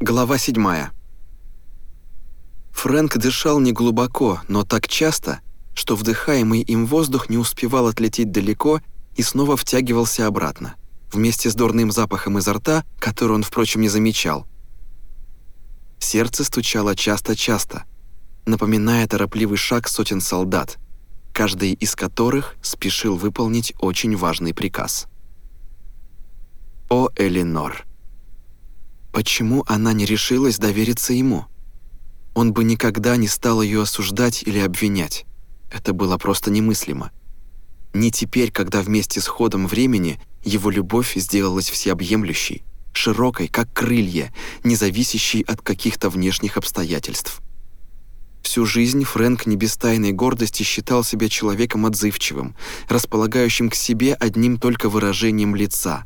Глава 7. Фрэнк дышал неглубоко, но так часто, что вдыхаемый им воздух не успевал отлететь далеко и снова втягивался обратно, вместе с дурным запахом изо рта, который он, впрочем, не замечал. Сердце стучало часто-часто, напоминая торопливый шаг сотен солдат, каждый из которых спешил выполнить очень важный приказ. О, Элинор! Почему она не решилась довериться ему? Он бы никогда не стал ее осуждать или обвинять. Это было просто немыслимо. Не теперь, когда вместе с ходом времени его любовь сделалась всеобъемлющей, широкой, как крылья, не зависящей от каких-то внешних обстоятельств. Всю жизнь Фрэнк не без тайной гордости считал себя человеком отзывчивым, располагающим к себе одним только выражением лица.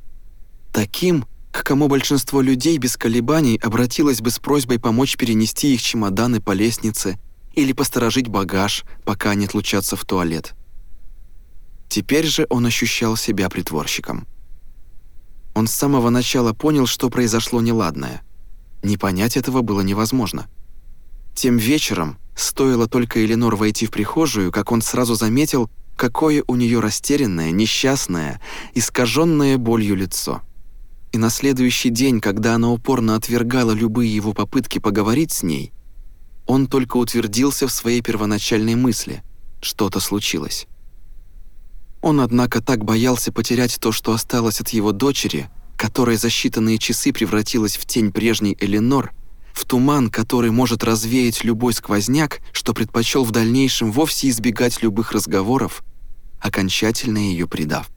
Таким, к кому большинство людей без колебаний обратилось бы с просьбой помочь перенести их чемоданы по лестнице или посторожить багаж, пока они отлучатся в туалет. Теперь же он ощущал себя притворщиком. Он с самого начала понял, что произошло неладное. Не понять этого было невозможно. Тем вечером, стоило только Эленор войти в прихожую, как он сразу заметил, какое у нее растерянное, несчастное, искаженное болью лицо. И на следующий день, когда она упорно отвергала любые его попытки поговорить с ней, он только утвердился в своей первоначальной мысли – что-то случилось. Он, однако, так боялся потерять то, что осталось от его дочери, которая за считанные часы превратилась в тень прежней Эленор, в туман, который может развеять любой сквозняк, что предпочел в дальнейшем вовсе избегать любых разговоров, окончательно ее предав.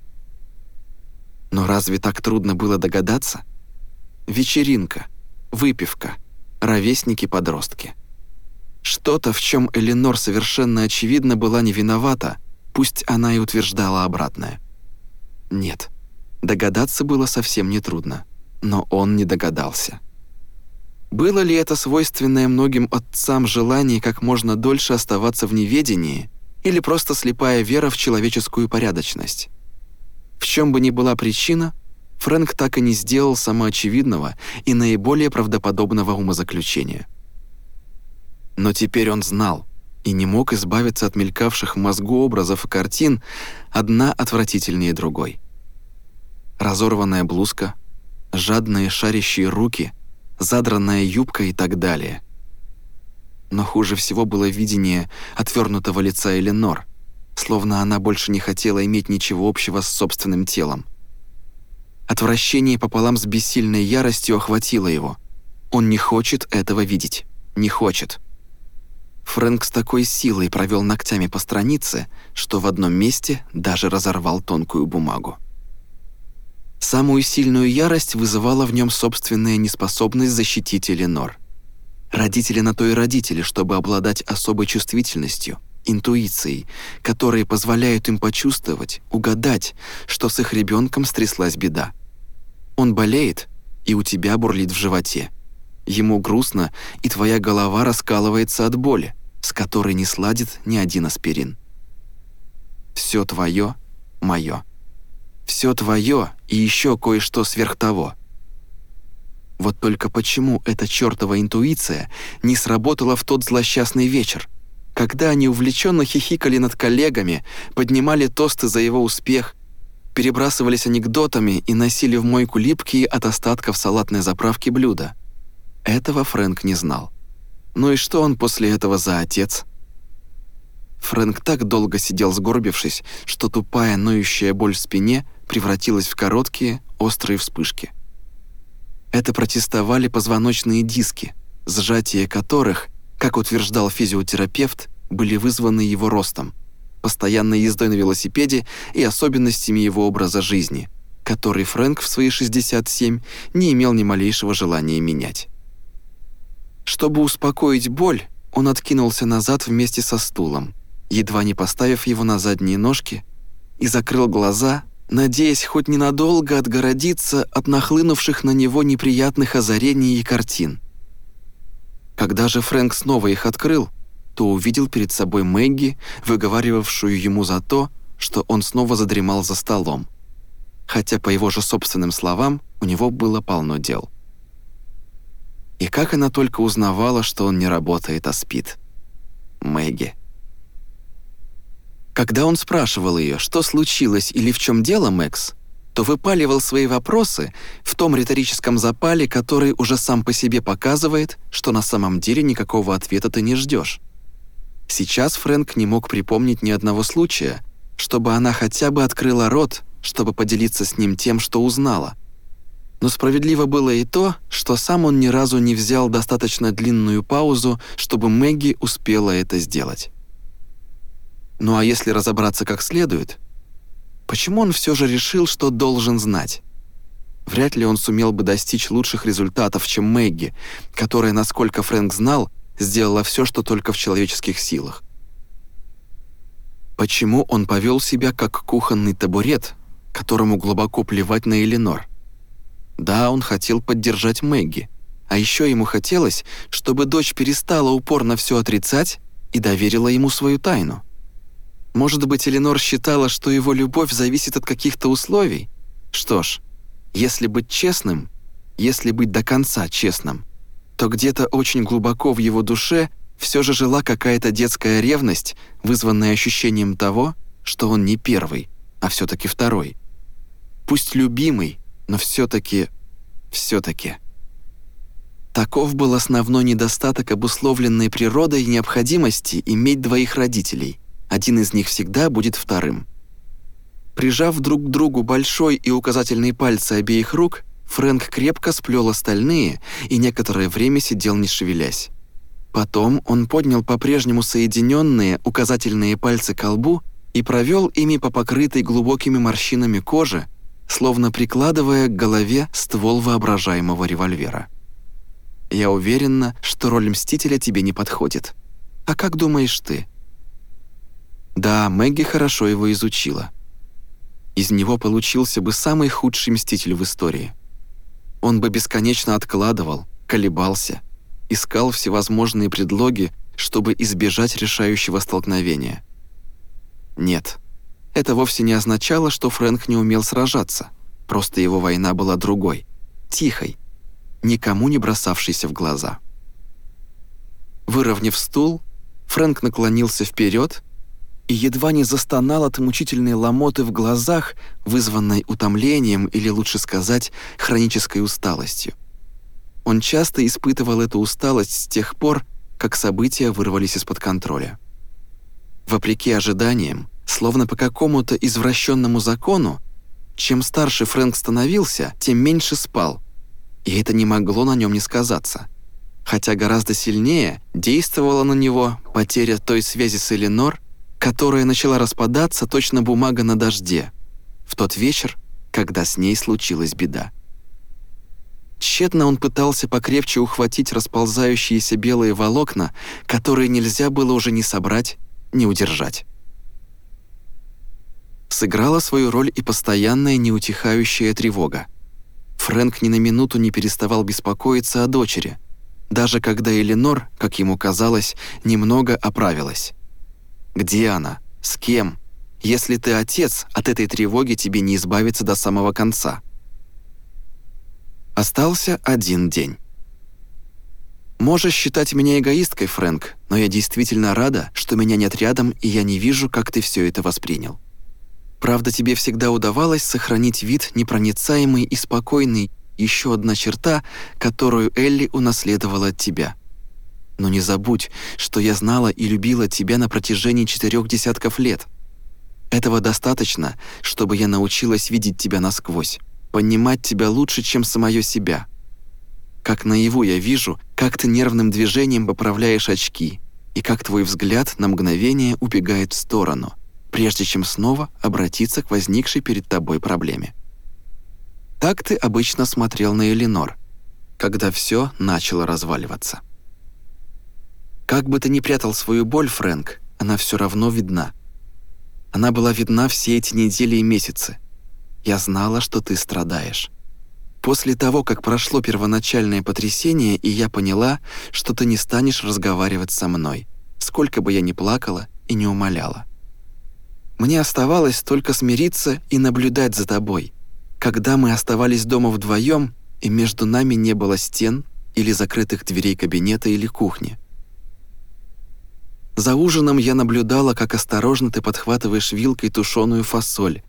Но разве так трудно было догадаться? Вечеринка, выпивка, ровесники-подростки. Что-то, в чем Эленор совершенно очевидно была не виновата, пусть она и утверждала обратное. Нет, догадаться было совсем нетрудно, но он не догадался. Было ли это свойственное многим отцам желание как можно дольше оставаться в неведении или просто слепая вера в человеческую порядочность? В чем бы ни была причина, Фрэнк так и не сделал самоочевидного и наиболее правдоподобного умозаключения. Но теперь он знал и не мог избавиться от мелькавших в мозгу образов и картин, одна отвратительнее другой. Разорванная блузка, жадные шарящие руки, задранная юбка и так далее. Но хуже всего было видение отвернутого лица Эленор — словно она больше не хотела иметь ничего общего с собственным телом. Отвращение пополам с бессильной яростью охватило его. Он не хочет этого видеть. Не хочет. Фрэнк с такой силой провел ногтями по странице, что в одном месте даже разорвал тонкую бумагу. Самую сильную ярость вызывала в нем собственная неспособность защитить Эленор. Родители на то и родители, чтобы обладать особой чувствительностью – интуицией, которые позволяют им почувствовать, угадать, что с их ребенком стряслась беда. Он болеет, и у тебя бурлит в животе. Ему грустно, и твоя голова раскалывается от боли, с которой не сладит ни один аспирин. Все твое, мое. Все твое и еще кое-что сверх того. Вот только почему эта чертова интуиция не сработала в тот злосчастный вечер, когда они увлеченно хихикали над коллегами, поднимали тосты за его успех, перебрасывались анекдотами и носили в мойку липкие от остатков салатной заправки блюда. Этого Фрэнк не знал. Ну и что он после этого за отец? Фрэнк так долго сидел сгорбившись, что тупая ноющая боль в спине превратилась в короткие, острые вспышки. Это протестовали позвоночные диски, сжатие которых как утверждал физиотерапевт, были вызваны его ростом, постоянной ездой на велосипеде и особенностями его образа жизни, который Фрэнк в свои 67 не имел ни малейшего желания менять. Чтобы успокоить боль, он откинулся назад вместе со стулом, едва не поставив его на задние ножки, и закрыл глаза, надеясь хоть ненадолго отгородиться от нахлынувших на него неприятных озарений и картин. Когда же Фрэнк снова их открыл, то увидел перед собой Мэгги, выговаривавшую ему за то, что он снова задремал за столом. Хотя, по его же собственным словам, у него было полно дел. И как она только узнавала, что он не работает, а спит. Мэгги. Когда он спрашивал ее, что случилось или в чем дело, Мэкс, то выпаливал свои вопросы в том риторическом запале, который уже сам по себе показывает, что на самом деле никакого ответа ты не ждешь. Сейчас Фрэнк не мог припомнить ни одного случая, чтобы она хотя бы открыла рот, чтобы поделиться с ним тем, что узнала. Но справедливо было и то, что сам он ни разу не взял достаточно длинную паузу, чтобы Мэгги успела это сделать. Ну а если разобраться как следует, почему он все же решил, что должен знать? Вряд ли он сумел бы достичь лучших результатов, чем Мэгги, которая, насколько Фрэнк знал, сделала все, что только в человеческих силах. Почему он повел себя как кухонный табурет, которому глубоко плевать на Эленор? Да, он хотел поддержать Мэгги, а еще ему хотелось, чтобы дочь перестала упорно все отрицать и доверила ему свою тайну. Может быть, Эленор считала, что его любовь зависит от каких-то условий? Что ж, если быть честным, если быть до конца честным, то где-то очень глубоко в его душе все же жила какая-то детская ревность, вызванная ощущением того, что он не первый, а все-таки второй. Пусть любимый, но все-таки, все-таки. Таков был основной недостаток обусловленной природой необходимости иметь двоих родителей. Один из них всегда будет вторым. Прижав друг к другу большой и указательный пальцы обеих рук, Фрэнк крепко сплел остальные и некоторое время сидел не шевелясь. Потом он поднял по-прежнему соединенные указательные пальцы к лбу и провел ими по покрытой глубокими морщинами кожи, словно прикладывая к голове ствол воображаемого револьвера. «Я уверена, что роль Мстителя тебе не подходит. А как думаешь ты?» Да, Мэгги хорошо его изучила. Из него получился бы самый худший Мститель в истории. Он бы бесконечно откладывал, колебался — искал всевозможные предлоги, чтобы избежать решающего столкновения. Нет, это вовсе не означало, что Фрэнк не умел сражаться. Просто его война была другой, тихой, никому не бросавшейся в глаза. Выровняв стул, Фрэнк наклонился вперед и едва не застонал от мучительной ломоты в глазах, вызванной утомлением или, лучше сказать, хронической усталостью. Он часто испытывал эту усталость с тех пор, как события вырвались из-под контроля. Вопреки ожиданиям, словно по какому-то извращенному закону, чем старше Фрэнк становился, тем меньше спал, и это не могло на нем не сказаться. Хотя гораздо сильнее действовала на него потеря той связи с Эленор, которая начала распадаться точно бумага на дожде, в тот вечер, когда с ней случилась беда. Тщетно он пытался покрепче ухватить расползающиеся белые волокна, которые нельзя было уже ни собрать, ни удержать. Сыграла свою роль и постоянная неутихающая тревога. Фрэнк ни на минуту не переставал беспокоиться о дочери, даже когда Эленор, как ему казалось, немного оправилась. Где она? С кем? Если ты отец, от этой тревоги тебе не избавиться до самого конца. Остался один день. Можешь считать меня эгоисткой, Фрэнк, но я действительно рада, что меня нет рядом, и я не вижу, как ты все это воспринял. Правда, тебе всегда удавалось сохранить вид непроницаемый и спокойный, еще одна черта, которую Элли унаследовала от тебя. Но не забудь, что я знала и любила тебя на протяжении четырех десятков лет. Этого достаточно, чтобы я научилась видеть тебя насквозь понимать тебя лучше, чем самое себя. Как наяву я вижу, как ты нервным движением поправляешь очки, и как твой взгляд на мгновение убегает в сторону, прежде чем снова обратиться к возникшей перед тобой проблеме. Так ты обычно смотрел на Эленор, когда все начало разваливаться. Как бы ты ни прятал свою боль, Фрэнк, она все равно видна. Она была видна все эти недели и месяцы, я знала, что ты страдаешь. После того, как прошло первоначальное потрясение, и я поняла, что ты не станешь разговаривать со мной, сколько бы я ни плакала и не умоляла. Мне оставалось только смириться и наблюдать за тобой. Когда мы оставались дома вдвоем, и между нами не было стен, или закрытых дверей кабинета или кухни. За ужином я наблюдала, как осторожно ты подхватываешь вилкой тушеную фасоль,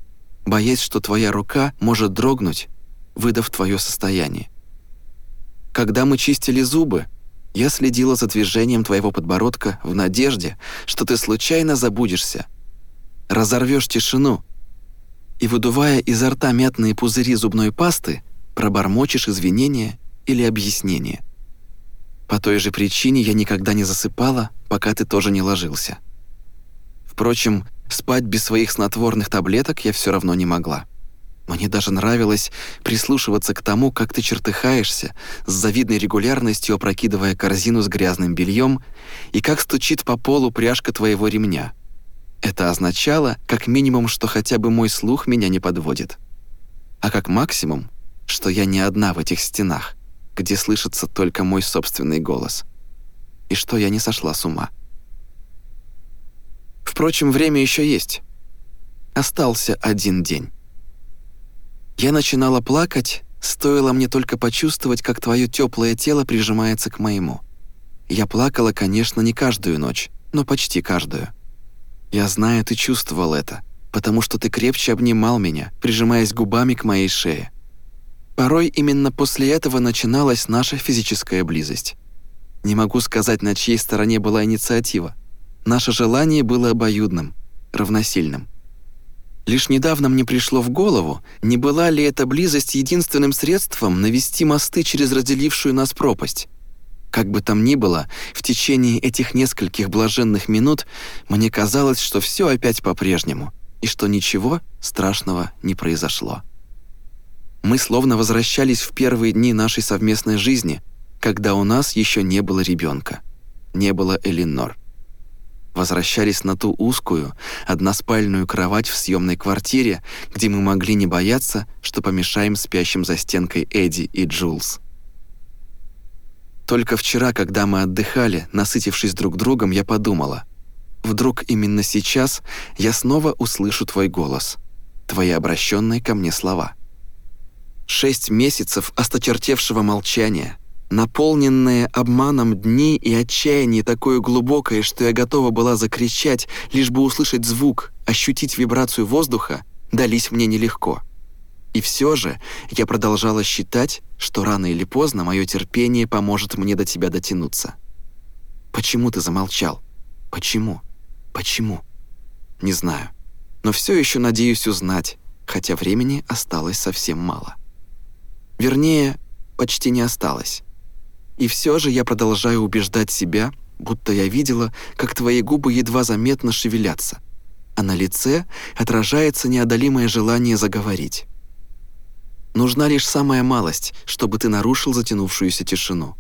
боясь, что твоя рука может дрогнуть, выдав твое состояние. Когда мы чистили зубы, я следила за движением твоего подбородка в надежде, что ты случайно забудешься, разорвешь тишину и, выдувая изо рта мятные пузыри зубной пасты, пробормочешь извинения или объяснения. По той же причине я никогда не засыпала, пока ты тоже не ложился. Впрочем, спать без своих снотворных таблеток я все равно не могла. Мне даже нравилось прислушиваться к тому, как ты чертыхаешься, с завидной регулярностью опрокидывая корзину с грязным бельем, и как стучит по полу пряжка твоего ремня. Это означало, как минимум, что хотя бы мой слух меня не подводит. А как максимум, что я не одна в этих стенах, где слышится только мой собственный голос. И что я не сошла с ума. Впрочем, время еще есть. Остался один день. Я начинала плакать, стоило мне только почувствовать, как твое теплое тело прижимается к моему. Я плакала, конечно, не каждую ночь, но почти каждую. Я знаю, ты чувствовал это, потому что ты крепче обнимал меня, прижимаясь губами к моей шее. Порой именно после этого начиналась наша физическая близость. Не могу сказать, на чьей стороне была инициатива. Наше желание было обоюдным, равносильным. Лишь недавно мне пришло в голову, не была ли эта близость единственным средством навести мосты через разделившую нас пропасть. Как бы там ни было, в течение этих нескольких блаженных минут мне казалось, что все опять по-прежнему, и что ничего страшного не произошло. Мы словно возвращались в первые дни нашей совместной жизни, когда у нас еще не было ребенка, не было Элинор. Возвращались на ту узкую, односпальную кровать в съемной квартире, где мы могли не бояться, что помешаем спящим за стенкой Эдди и Джулс. Только вчера, когда мы отдыхали, насытившись друг другом, я подумала, вдруг именно сейчас я снова услышу твой голос, твои обращенные ко мне слова. Шесть месяцев осточертевшего молчания, наполненные обманом дни и отчаяние такое глубокое, что я готова была закричать, лишь бы услышать звук, ощутить вибрацию воздуха, дались мне нелегко. И все же я продолжала считать, что рано или поздно мое терпение поможет мне до тебя дотянуться. Почему ты замолчал? Почему? Почему? Не знаю. Но все еще надеюсь узнать, хотя времени осталось совсем мало. Вернее, почти не осталось. И все же я продолжаю убеждать себя, будто я видела, как твои губы едва заметно шевелятся, а на лице отражается неодолимое желание заговорить. Нужна лишь самая малость, чтобы ты нарушил затянувшуюся тишину.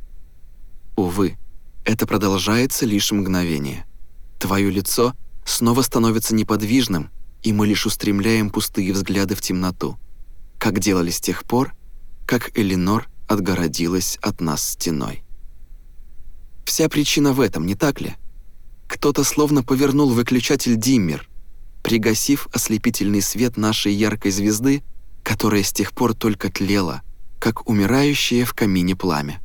Увы, это продолжается лишь мгновение. Твое лицо снова становится неподвижным, и мы лишь устремляем пустые взгляды в темноту, как делали с тех пор, как Элинор отгородилась от нас стеной. Вся причина в этом, не так ли? Кто-то словно повернул выключатель диммер, пригасив ослепительный свет нашей яркой звезды, которая с тех пор только тлела, как умирающее в камине пламя.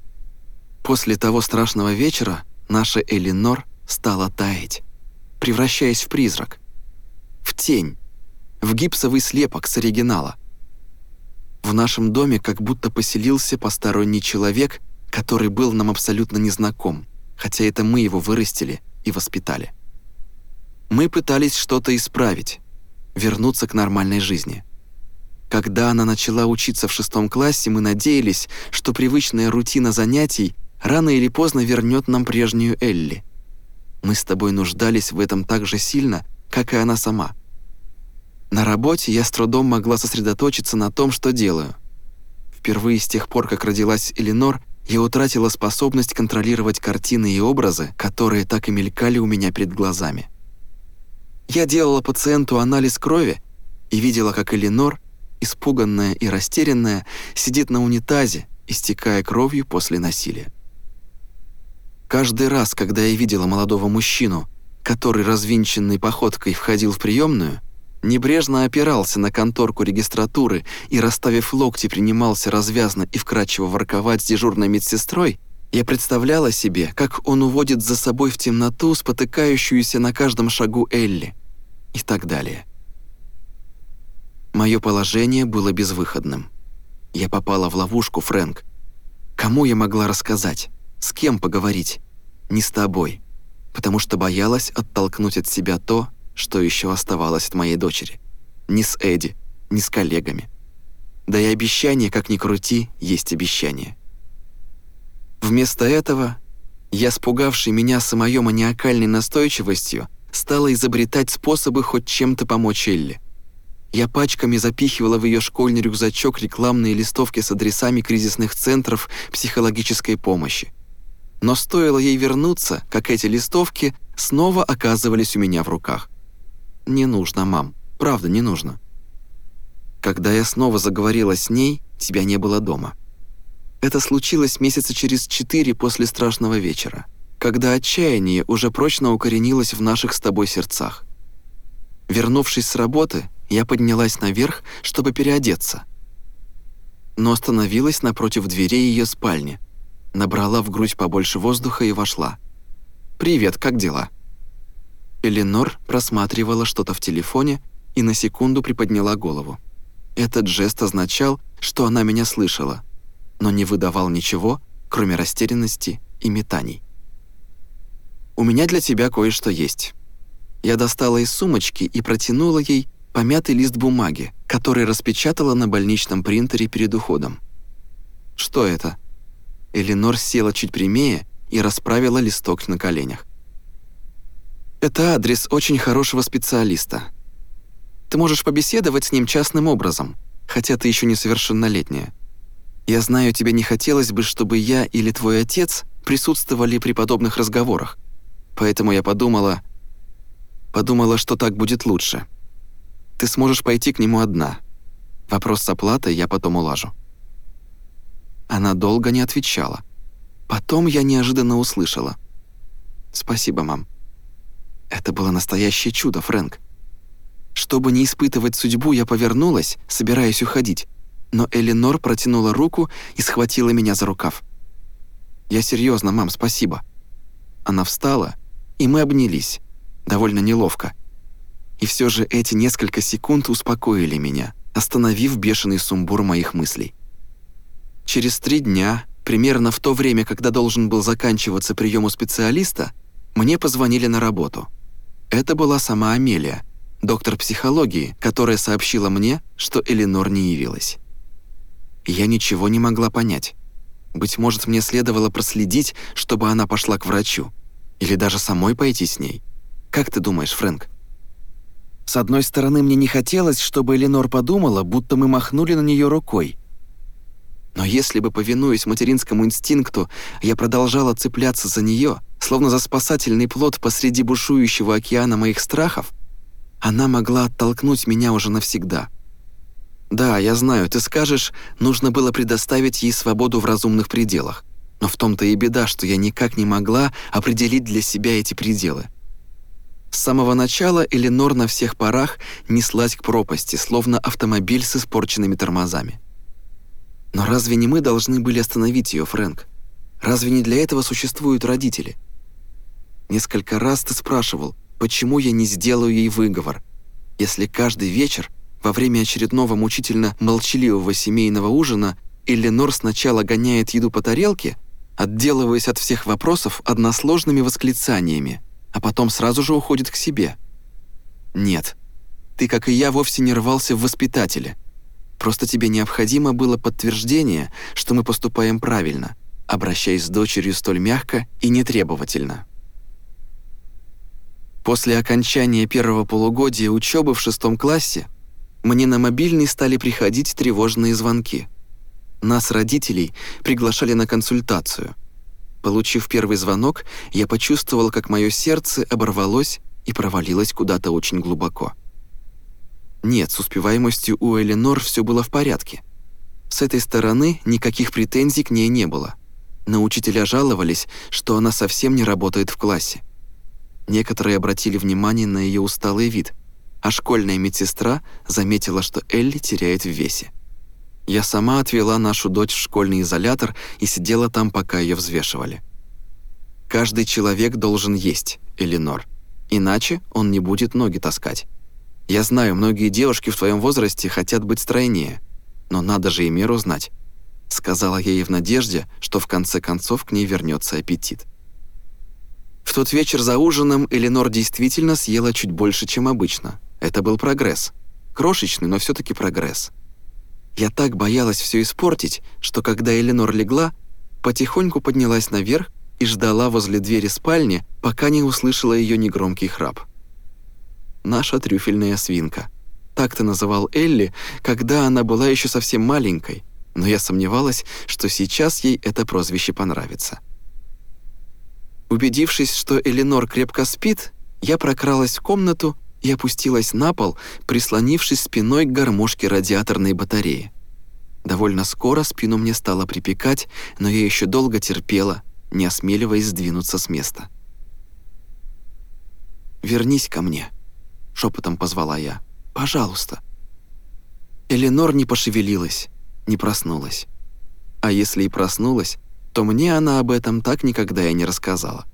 После того страшного вечера наша Элинор стала таять, превращаясь в призрак, в тень, в гипсовый слепок с оригинала — в нашем доме как будто поселился посторонний человек, который был нам абсолютно незнаком, хотя это мы его вырастили и воспитали. Мы пытались что-то исправить, вернуться к нормальной жизни. Когда она начала учиться в шестом классе, мы надеялись, что привычная рутина занятий рано или поздно вернет нам прежнюю Элли. Мы с тобой нуждались в этом так же сильно, как и она сама. На работе я с трудом могла сосредоточиться на том, что делаю. Впервые с тех пор, как родилась Эленор, я утратила способность контролировать картины и образы, которые так и мелькали у меня перед глазами. Я делала пациенту анализ крови и видела, как Эленор, испуганная и растерянная, сидит на унитазе, истекая кровью после насилия. Каждый раз, когда я видела молодого мужчину, который развинченной походкой входил в приемную, небрежно опирался на конторку регистратуры и, расставив локти, принимался развязно и вкрадчиво ворковать с дежурной медсестрой, Я представляла себе, как он уводит за собой в темноту спотыкающуюся на каждом шагу Элли и так далее. Мое положение было безвыходным. Я попала в ловушку, Фрэнк. Кому я могла рассказать? С кем поговорить? Не с тобой. Потому что боялась оттолкнуть от себя то, что еще оставалось от моей дочери. Ни с Эдди, ни с коллегами. Да и обещание, как ни крути, есть обещание. Вместо этого я, спугавший меня самой маниакальной настойчивостью, стала изобретать способы хоть чем-то помочь Элли. Я пачками запихивала в ее школьный рюкзачок рекламные листовки с адресами кризисных центров психологической помощи. Но стоило ей вернуться, как эти листовки снова оказывались у меня в руках. «Не нужно, мам. Правда, не нужно». Когда я снова заговорила с ней, тебя не было дома. Это случилось месяца через четыре после страшного вечера, когда отчаяние уже прочно укоренилось в наших с тобой сердцах. Вернувшись с работы, я поднялась наверх, чтобы переодеться. Но остановилась напротив дверей ее спальни, набрала в грудь побольше воздуха и вошла. «Привет, как дела?» Эленор просматривала что-то в телефоне и на секунду приподняла голову. Этот жест означал, что она меня слышала, но не выдавал ничего, кроме растерянности и метаний. «У меня для тебя кое-что есть». Я достала из сумочки и протянула ей помятый лист бумаги, который распечатала на больничном принтере перед уходом. «Что это?» Эленор села чуть прямее и расправила листок на коленях. «Это адрес очень хорошего специалиста. Ты можешь побеседовать с ним частным образом, хотя ты еще несовершеннолетняя. Я знаю, тебе не хотелось бы, чтобы я или твой отец присутствовали при подобных разговорах. Поэтому я подумала... Подумала, что так будет лучше. Ты сможешь пойти к нему одна. Вопрос с оплатой я потом улажу». Она долго не отвечала. Потом я неожиданно услышала. «Спасибо, мам». Это было настоящее чудо, Фрэнк. Чтобы не испытывать судьбу, я повернулась, собираясь уходить но Эленор протянула руку и схватила меня за рукав. «Я серьезно, мам, спасибо». Она встала, и мы обнялись, довольно неловко. И все же эти несколько секунд успокоили меня, остановив бешеный сумбур моих мыслей. Через три дня, примерно в то время, когда должен был заканчиваться прием у специалиста, мне позвонили на работу. Это была сама Амелия, доктор психологии, которая сообщила мне, что Эленор не явилась. Я ничего не могла понять. Быть может, мне следовало проследить, чтобы она пошла к врачу. Или даже самой пойти с ней. Как ты думаешь, Фрэнк? С одной стороны, мне не хотелось, чтобы Эленор подумала, будто мы махнули на нее рукой. Но если бы, повинуясь материнскому инстинкту, я продолжала цепляться за нее, словно за спасательный плод посреди бушующего океана моих страхов, она могла оттолкнуть меня уже навсегда. «Да, я знаю, ты скажешь, нужно было предоставить ей свободу в разумных пределах. Но в том-то и беда, что я никак не могла определить для себя эти пределы. С самого начала Эленор на всех парах неслась к пропасти, словно автомобиль с испорченными тормозами. Но разве не мы должны были остановить ее, Фрэнк? Разве не для этого существуют родители? Несколько раз ты спрашивал, почему я не сделаю ей выговор, если каждый вечер во время очередного мучительно молчаливого семейного ужина Эленор сначала гоняет еду по тарелке, отделываясь от всех вопросов односложными восклицаниями, а потом сразу же уходит к себе. «Нет, ты, как и я, вовсе не рвался в воспитателе. Просто тебе необходимо было подтверждение, что мы поступаем правильно, обращаясь с дочерью столь мягко и нетребовательно». После окончания первого полугодия учебы в шестом классе мне на мобильный стали приходить тревожные звонки. Нас, родителей, приглашали на консультацию. Получив первый звонок, я почувствовал, как мое сердце оборвалось и провалилось куда-то очень глубоко. Нет, с успеваемостью у Эленор все было в порядке. С этой стороны никаких претензий к ней не было. На учителя жаловались, что она совсем не работает в классе. Некоторые обратили внимание на ее усталый вид – а школьная медсестра заметила, что Элли теряет в весе. Я сама отвела нашу дочь в школьный изолятор и сидела там, пока ее взвешивали. Каждый человек должен есть, Эленор. Иначе он не будет ноги таскать. Я знаю, многие девушки в твоем возрасте хотят быть стройнее, но надо же и меру знать. Сказала я ей в надежде, что в конце концов к ней вернется аппетит. В тот вечер за ужином Эленор действительно съела чуть больше, чем обычно. Это был прогресс. Крошечный, но все таки прогресс. Я так боялась все испортить, что когда Эленор легла, потихоньку поднялась наверх и ждала возле двери спальни, пока не услышала ее негромкий храп. Наша трюфельная свинка. Так ты называл Элли, когда она была еще совсем маленькой, но я сомневалась, что сейчас ей это прозвище понравится. Убедившись, что Эленор крепко спит, я прокралась в комнату и опустилась на пол, прислонившись спиной к гармошке радиаторной батареи. Довольно скоро спину мне стало припекать, но я еще долго терпела, не осмеливаясь сдвинуться с места. «Вернись ко мне», — шепотом позвала я. «Пожалуйста». Эленор не пошевелилась, не проснулась. А если и проснулась, то мне она об этом так никогда и не рассказала.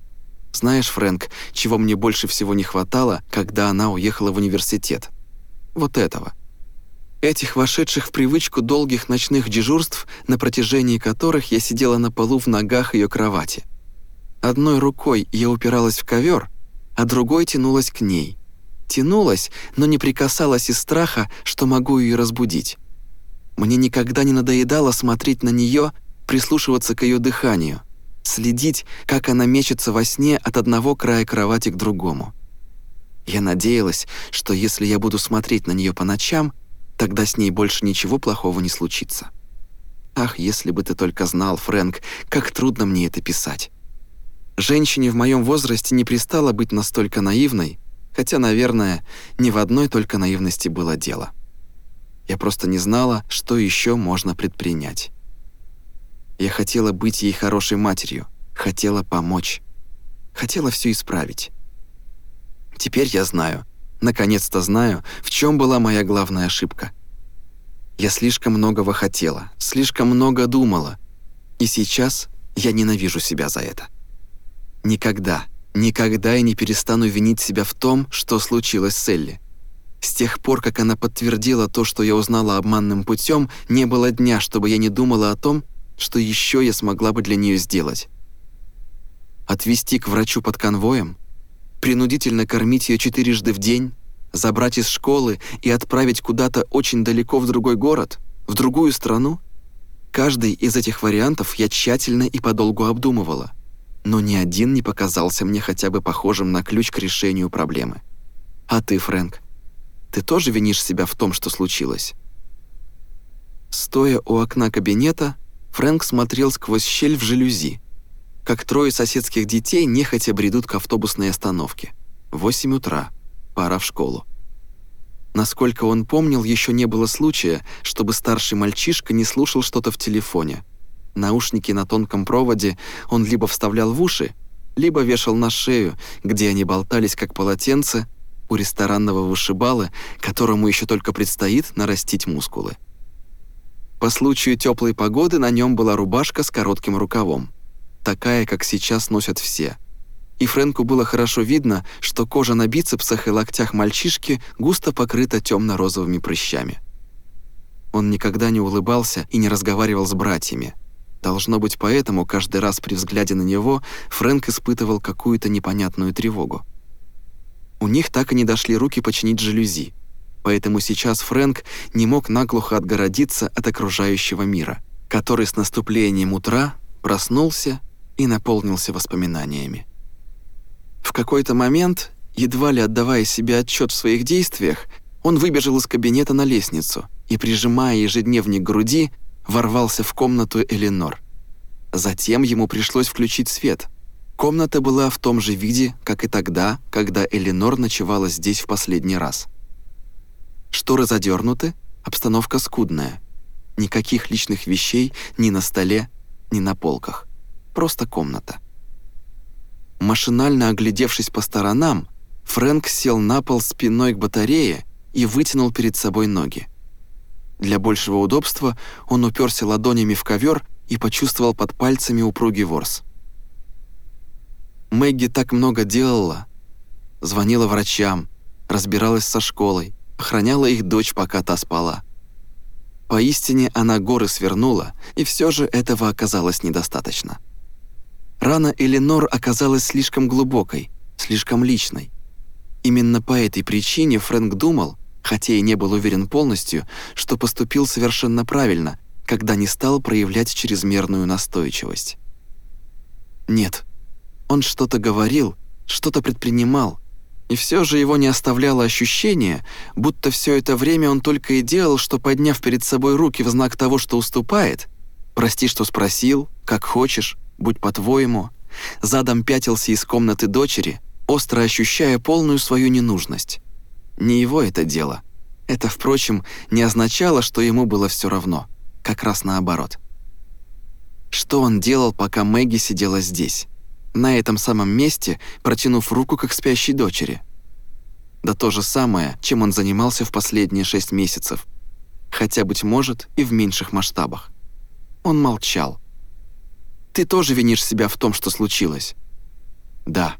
Знаешь, Фрэнк, чего мне больше всего не хватало, когда она уехала в университет? Вот этого. Этих вошедших в привычку долгих ночных дежурств, на протяжении которых я сидела на полу в ногах ее кровати. Одной рукой я упиралась в ковер, а другой тянулась к ней. Тянулась, но не прикасалась из страха, что могу ее разбудить. Мне никогда не надоедало смотреть на нее, прислушиваться к ее дыханию – следить, как она мечется во сне от одного края кровати к другому. Я надеялась, что если я буду смотреть на нее по ночам, тогда с ней больше ничего плохого не случится. Ах, если бы ты только знал, Фрэнк, как трудно мне это писать. Женщине в моем возрасте не пристало быть настолько наивной, хотя, наверное, ни в одной только наивности было дело. Я просто не знала, что еще можно предпринять. Я хотела быть ей хорошей матерью, хотела помочь, хотела все исправить. Теперь я знаю, наконец-то знаю, в чем была моя главная ошибка. Я слишком многого хотела, слишком много думала, и сейчас я ненавижу себя за это. Никогда, никогда я не перестану винить себя в том, что случилось с Элли. С тех пор, как она подтвердила то, что я узнала обманным путем, не было дня, чтобы я не думала о том, что еще я смогла бы для нее сделать? Отвезти к врачу под конвоем? Принудительно кормить ее четырежды в день? Забрать из школы и отправить куда-то очень далеко в другой город? В другую страну? Каждый из этих вариантов я тщательно и подолгу обдумывала, но ни один не показался мне хотя бы похожим на ключ к решению проблемы. А ты, Фрэнк, ты тоже винишь себя в том, что случилось? Стоя у окна кабинета, Фрэнк смотрел сквозь щель в жалюзи, как трое соседских детей нехотя бредут к автобусной остановке. Восемь утра. Пора в школу. Насколько он помнил, еще не было случая, чтобы старший мальчишка не слушал что-то в телефоне. Наушники на тонком проводе он либо вставлял в уши, либо вешал на шею, где они болтались как полотенце у ресторанного вышибалы, которому еще только предстоит нарастить мускулы. По случаю теплой погоды на нем была рубашка с коротким рукавом, такая, как сейчас носят все. И Фрэнку было хорошо видно, что кожа на бицепсах и локтях мальчишки густо покрыта темно-розовыми прыщами. Он никогда не улыбался и не разговаривал с братьями. Должно быть, поэтому каждый раз при взгляде на него Фрэнк испытывал какую-то непонятную тревогу. У них так и не дошли руки починить жалюзи – поэтому сейчас Фрэнк не мог наглухо отгородиться от окружающего мира, который с наступлением утра проснулся и наполнился воспоминаниями. В какой-то момент, едва ли отдавая себе отчет в своих действиях, он выбежал из кабинета на лестницу и, прижимая ежедневник к груди, ворвался в комнату Эленор. Затем ему пришлось включить свет. Комната была в том же виде, как и тогда, когда Эленор ночевала здесь в последний раз. Шторы задернуты, обстановка скудная. Никаких личных вещей ни на столе, ни на полках. Просто комната. Машинально оглядевшись по сторонам, Фрэнк сел на пол спиной к батарее и вытянул перед собой ноги. Для большего удобства он уперся ладонями в ковер и почувствовал под пальцами упругий ворс. Мэгги так много делала. Звонила врачам, разбиралась со школой, охраняла их дочь, пока та спала. Поистине она горы свернула, и все же этого оказалось недостаточно. Рана Эленор оказалась слишком глубокой, слишком личной. Именно по этой причине Фрэнк думал, хотя и не был уверен полностью, что поступил совершенно правильно, когда не стал проявлять чрезмерную настойчивость. Нет, он что-то говорил, что-то предпринимал, и все же его не оставляло ощущение, будто все это время он только и делал, что, подняв перед собой руки в знак того, что уступает, «Прости, что спросил, как хочешь, будь по-твоему», задом пятился из комнаты дочери, остро ощущая полную свою ненужность. Не его это дело. Это, впрочем, не означало, что ему было все равно. Как раз наоборот. Что он делал, пока Мэгги сидела здесь? На этом самом месте, протянув руку к спящей дочери. Да то же самое, чем он занимался в последние шесть месяцев. Хотя, быть может, и в меньших масштабах. Он молчал. «Ты тоже винишь себя в том, что случилось?» «Да».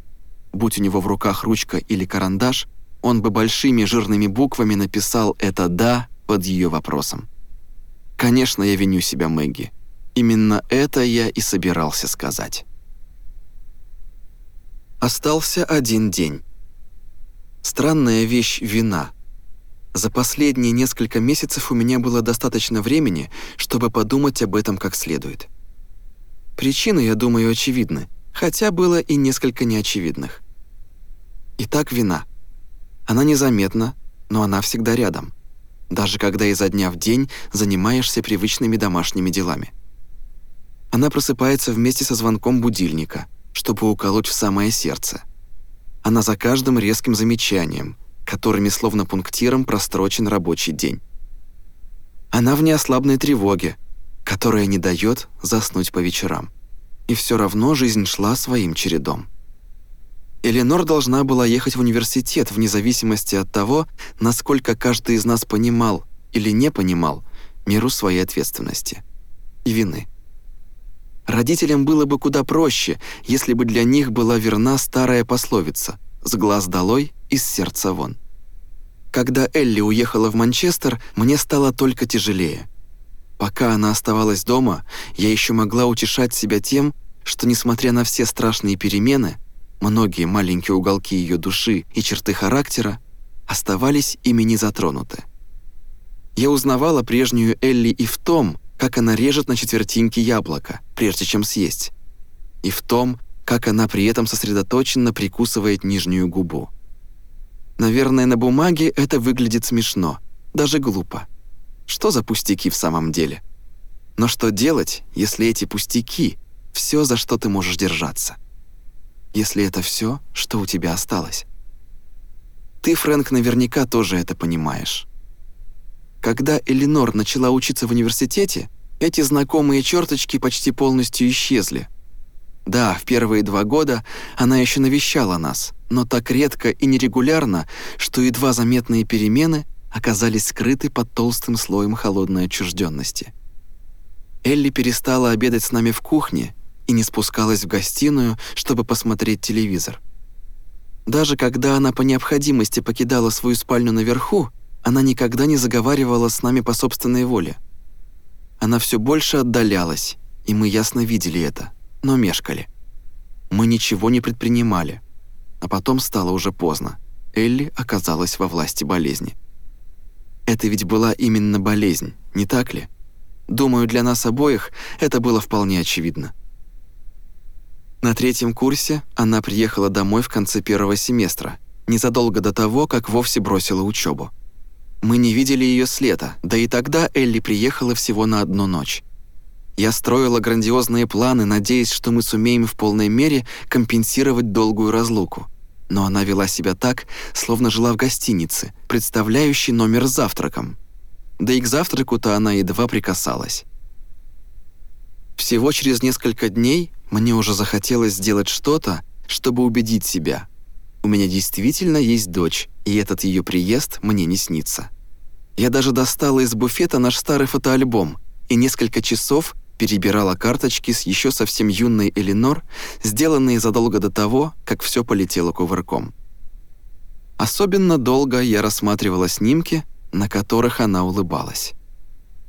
Будь у него в руках ручка или карандаш, он бы большими жирными буквами написал это «да» под ее вопросом. «Конечно, я виню себя, Мэгги. Именно это я и собирался сказать». Остался один день. Странная вещь – вина. За последние несколько месяцев у меня было достаточно времени, чтобы подумать об этом как следует. Причины, я думаю, очевидны, хотя было и несколько неочевидных. Итак, вина – она незаметна, но она всегда рядом, даже когда изо дня в день занимаешься привычными домашними делами. Она просыпается вместе со звонком будильника, чтобы уколоть в самое сердце. Она за каждым резким замечанием, которыми словно пунктиром прострочен рабочий день. Она в неослабной тревоге, которая не дает заснуть по вечерам. И все равно жизнь шла своим чередом. Эленор должна была ехать в университет вне зависимости от того, насколько каждый из нас понимал или не понимал меру своей ответственности и вины. Родителям было бы куда проще, если бы для них была верна старая пословица «с глаз долой, из сердца вон». Когда Элли уехала в Манчестер, мне стало только тяжелее. Пока она оставалась дома, я еще могла утешать себя тем, что, несмотря на все страшные перемены, многие маленькие уголки ее души и черты характера оставались ими не затронуты. Я узнавала прежнюю Элли и в том, как она режет на четвертинки яблоко, прежде чем съесть, и в том, как она при этом сосредоточенно прикусывает нижнюю губу. Наверное, на бумаге это выглядит смешно, даже глупо. Что за пустяки в самом деле? Но что делать, если эти пустяки — все, за что ты можешь держаться? Если это все, что у тебя осталось. Ты, Фрэнк, наверняка тоже это понимаешь. Когда Эленор начала учиться в университете, эти знакомые черточки почти полностью исчезли. Да, в первые два года она еще навещала нас, но так редко и нерегулярно, что едва заметные перемены оказались скрыты под толстым слоем холодной отчужденности. Элли перестала обедать с нами в кухне и не спускалась в гостиную, чтобы посмотреть телевизор. Даже когда она по необходимости покидала свою спальню наверху, она никогда не заговаривала с нами по собственной воле. Она все больше отдалялась, и мы ясно видели это, но мешкали. Мы ничего не предпринимали. А потом стало уже поздно. Элли оказалась во власти болезни. Это ведь была именно болезнь, не так ли? Думаю, для нас обоих это было вполне очевидно. На третьем курсе она приехала домой в конце первого семестра, незадолго до того, как вовсе бросила учебу. Мы не видели ее с лета, да и тогда Элли приехала всего на одну ночь. Я строила грандиозные планы, надеясь, что мы сумеем в полной мере компенсировать долгую разлуку. Но она вела себя так, словно жила в гостинице, представляющей номер с завтраком. Да и к завтраку-то она едва прикасалась. Всего через несколько дней мне уже захотелось сделать что-то, чтобы убедить себя. У меня действительно есть дочь, и этот ее приезд мне не снится. Я даже достала из буфета наш старый фотоальбом и несколько часов перебирала карточки с еще совсем юной Эленор, сделанные задолго до того, как все полетело кувырком. Особенно долго я рассматривала снимки, на которых она улыбалась.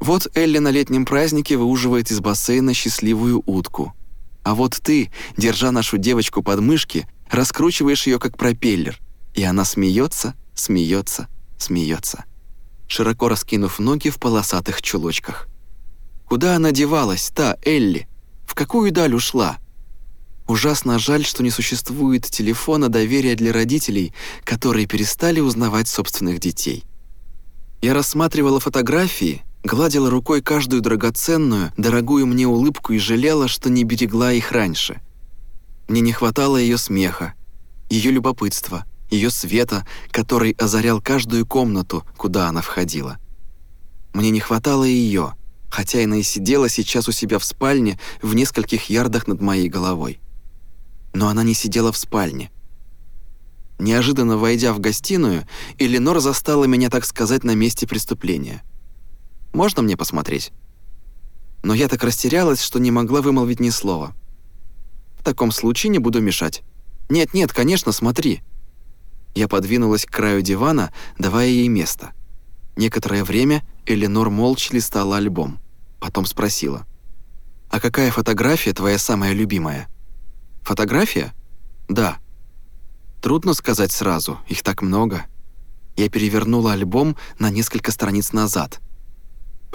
Вот Элли на летнем празднике выуживает из бассейна счастливую утку. А вот ты, держа нашу девочку под мышки, раскручиваешь ее как пропеллер, и она смеется, смеется, смеется, широко раскинув ноги в полосатых чулочках. Куда она девалась, та Элли? В какую даль ушла? Ужасно жаль, что не существует телефона доверия для родителей, которые перестали узнавать собственных детей. Я рассматривала фотографии, гладила рукой каждую драгоценную, дорогую мне улыбку и жалела, что не берегла их раньше. Мне не хватало ее смеха, ее любопытства, ее света, который озарял каждую комнату, куда она входила. Мне не хватало ее — хотя она и сидела сейчас у себя в спальне в нескольких ярдах над моей головой. Но она не сидела в спальне. Неожиданно войдя в гостиную, Эленор застала меня, так сказать, на месте преступления. «Можно мне посмотреть?» Но я так растерялась, что не могла вымолвить ни слова. «В таком случае не буду мешать». «Нет-нет, конечно, смотри». Я подвинулась к краю дивана, давая ей место. Некоторое время Эленор молча листала альбом. Потом спросила. «А какая фотография твоя самая любимая?» «Фотография?» «Да». «Трудно сказать сразу, их так много». Я перевернула альбом на несколько страниц назад.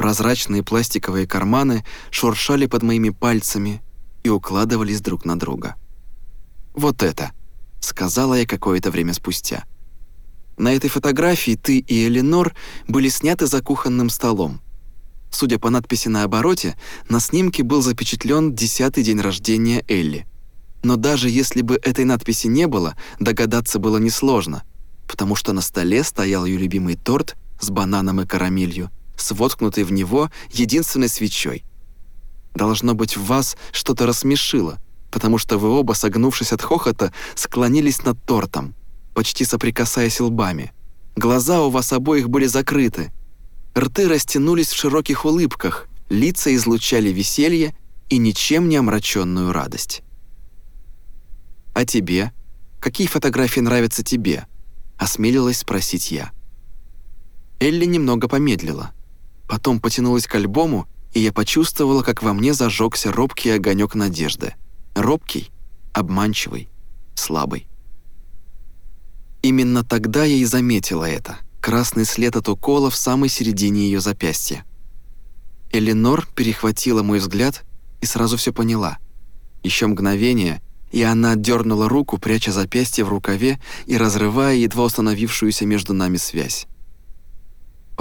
Прозрачные пластиковые карманы шуршали под моими пальцами и укладывались друг на друга. «Вот это», — сказала я какое-то время спустя. На этой фотографии ты и Эленор были сняты за кухонным столом. Судя по надписи на обороте, на снимке был запечатлен десятый день рождения Элли. Но даже если бы этой надписи не было, догадаться было несложно, потому что на столе стоял ее любимый торт с бананом и карамелью, с воткнутой в него единственной свечой. Должно быть, в вас что-то рассмешило, потому что вы оба, согнувшись от хохота, склонились над тортом почти соприкасаясь лбами. Глаза у вас обоих были закрыты. Рты растянулись в широких улыбках, лица излучали веселье и ничем не омраченную радость. «А тебе? Какие фотографии нравятся тебе?» — осмелилась спросить я. Элли немного помедлила. Потом потянулась к альбому, и я почувствовала, как во мне зажегся робкий огонек надежды. Робкий, обманчивый, слабый. Именно тогда я и заметила это. Красный след от укола в самой середине ее запястья. Эленор перехватила мой взгляд и сразу все поняла. Еще мгновение, и она отдернула руку, пряча запястье в рукаве и разрывая едва установившуюся между нами связь.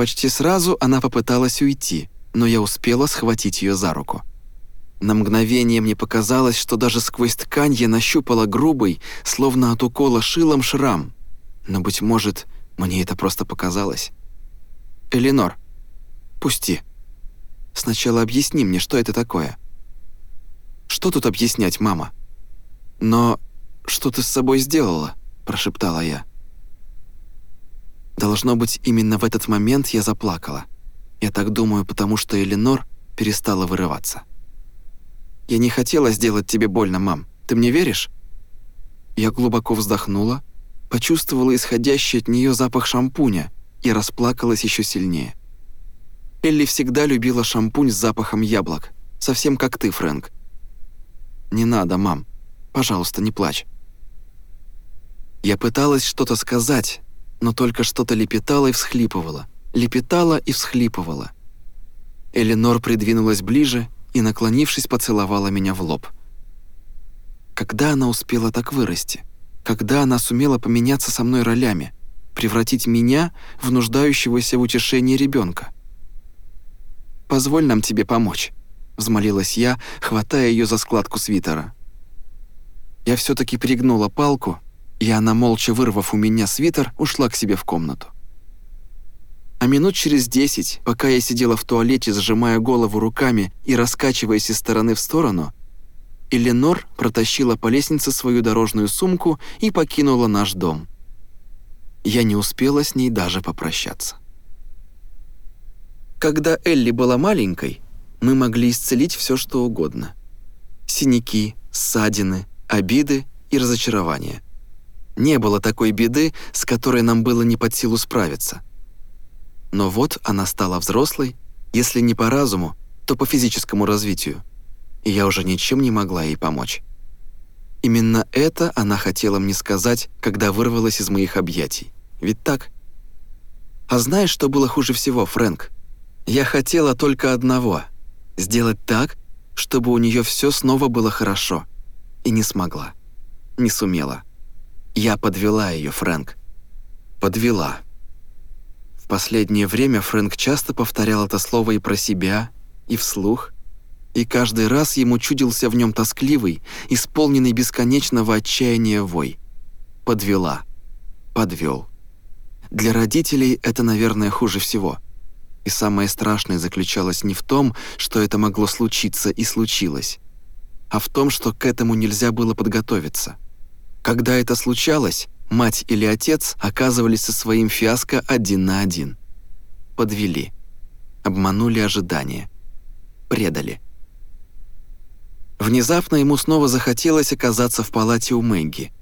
Почти сразу она попыталась уйти, но я успела схватить ее за руку. На мгновение мне показалось, что даже сквозь ткань я нащупала грубый, словно от укола шилом шрам, но, быть может, мне это просто показалось. «Эленор, пусти. Сначала объясни мне, что это такое». «Что тут объяснять, мама?» «Но что ты с собой сделала?» – прошептала я. Должно быть, именно в этот момент я заплакала. Я так думаю, потому что Эленор перестала вырываться. «Я не хотела сделать тебе больно, мам. Ты мне веришь?» Я глубоко вздохнула, почувствовала исходящий от нее запах шампуня и расплакалась еще сильнее. Элли всегда любила шампунь с запахом яблок, совсем как ты, Фрэнк. «Не надо, мам. Пожалуйста, не плачь». Я пыталась что-то сказать, но только что-то лепетала и всхлипывала, лепетала и всхлипывала. Эленор придвинулась ближе и, наклонившись, поцеловала меня в лоб. Когда она успела так вырасти? когда она сумела поменяться со мной ролями, превратить меня в нуждающегося в утешении ребенка. «Позволь нам тебе помочь», — взмолилась я, хватая ее за складку свитера. Я все таки пригнула палку, и она, молча вырвав у меня свитер, ушла к себе в комнату. А минут через десять, пока я сидела в туалете, сжимая голову руками и раскачиваясь из стороны в сторону, Эленор протащила по лестнице свою дорожную сумку и покинула наш дом. Я не успела с ней даже попрощаться. Когда Элли была маленькой, мы могли исцелить все, что угодно. Синяки, ссадины, обиды и разочарования. Не было такой беды, с которой нам было не под силу справиться. Но вот она стала взрослой, если не по разуму, то по физическому развитию, и я уже ничем не могла ей помочь. Именно это она хотела мне сказать, когда вырвалась из моих объятий. Ведь так? А знаешь, что было хуже всего, Фрэнк? Я хотела только одного — сделать так, чтобы у нее все снова было хорошо. И не смогла. Не сумела. Я подвела ее, Фрэнк. Подвела. В последнее время Фрэнк часто повторял это слово и про себя, и вслух, и каждый раз ему чудился в нем тоскливый, исполненный бесконечного отчаяния вой. Подвела. Подвел. Для родителей это, наверное, хуже всего — и самое страшное заключалось не в том, что это могло случиться и случилось, а в том, что к этому нельзя было подготовиться. Когда это случалось, мать или отец оказывались со своим фиаско один на один. Подвели. Обманули ожидания. Предали. Внезапно ему снова захотелось оказаться в палате у Мэгги.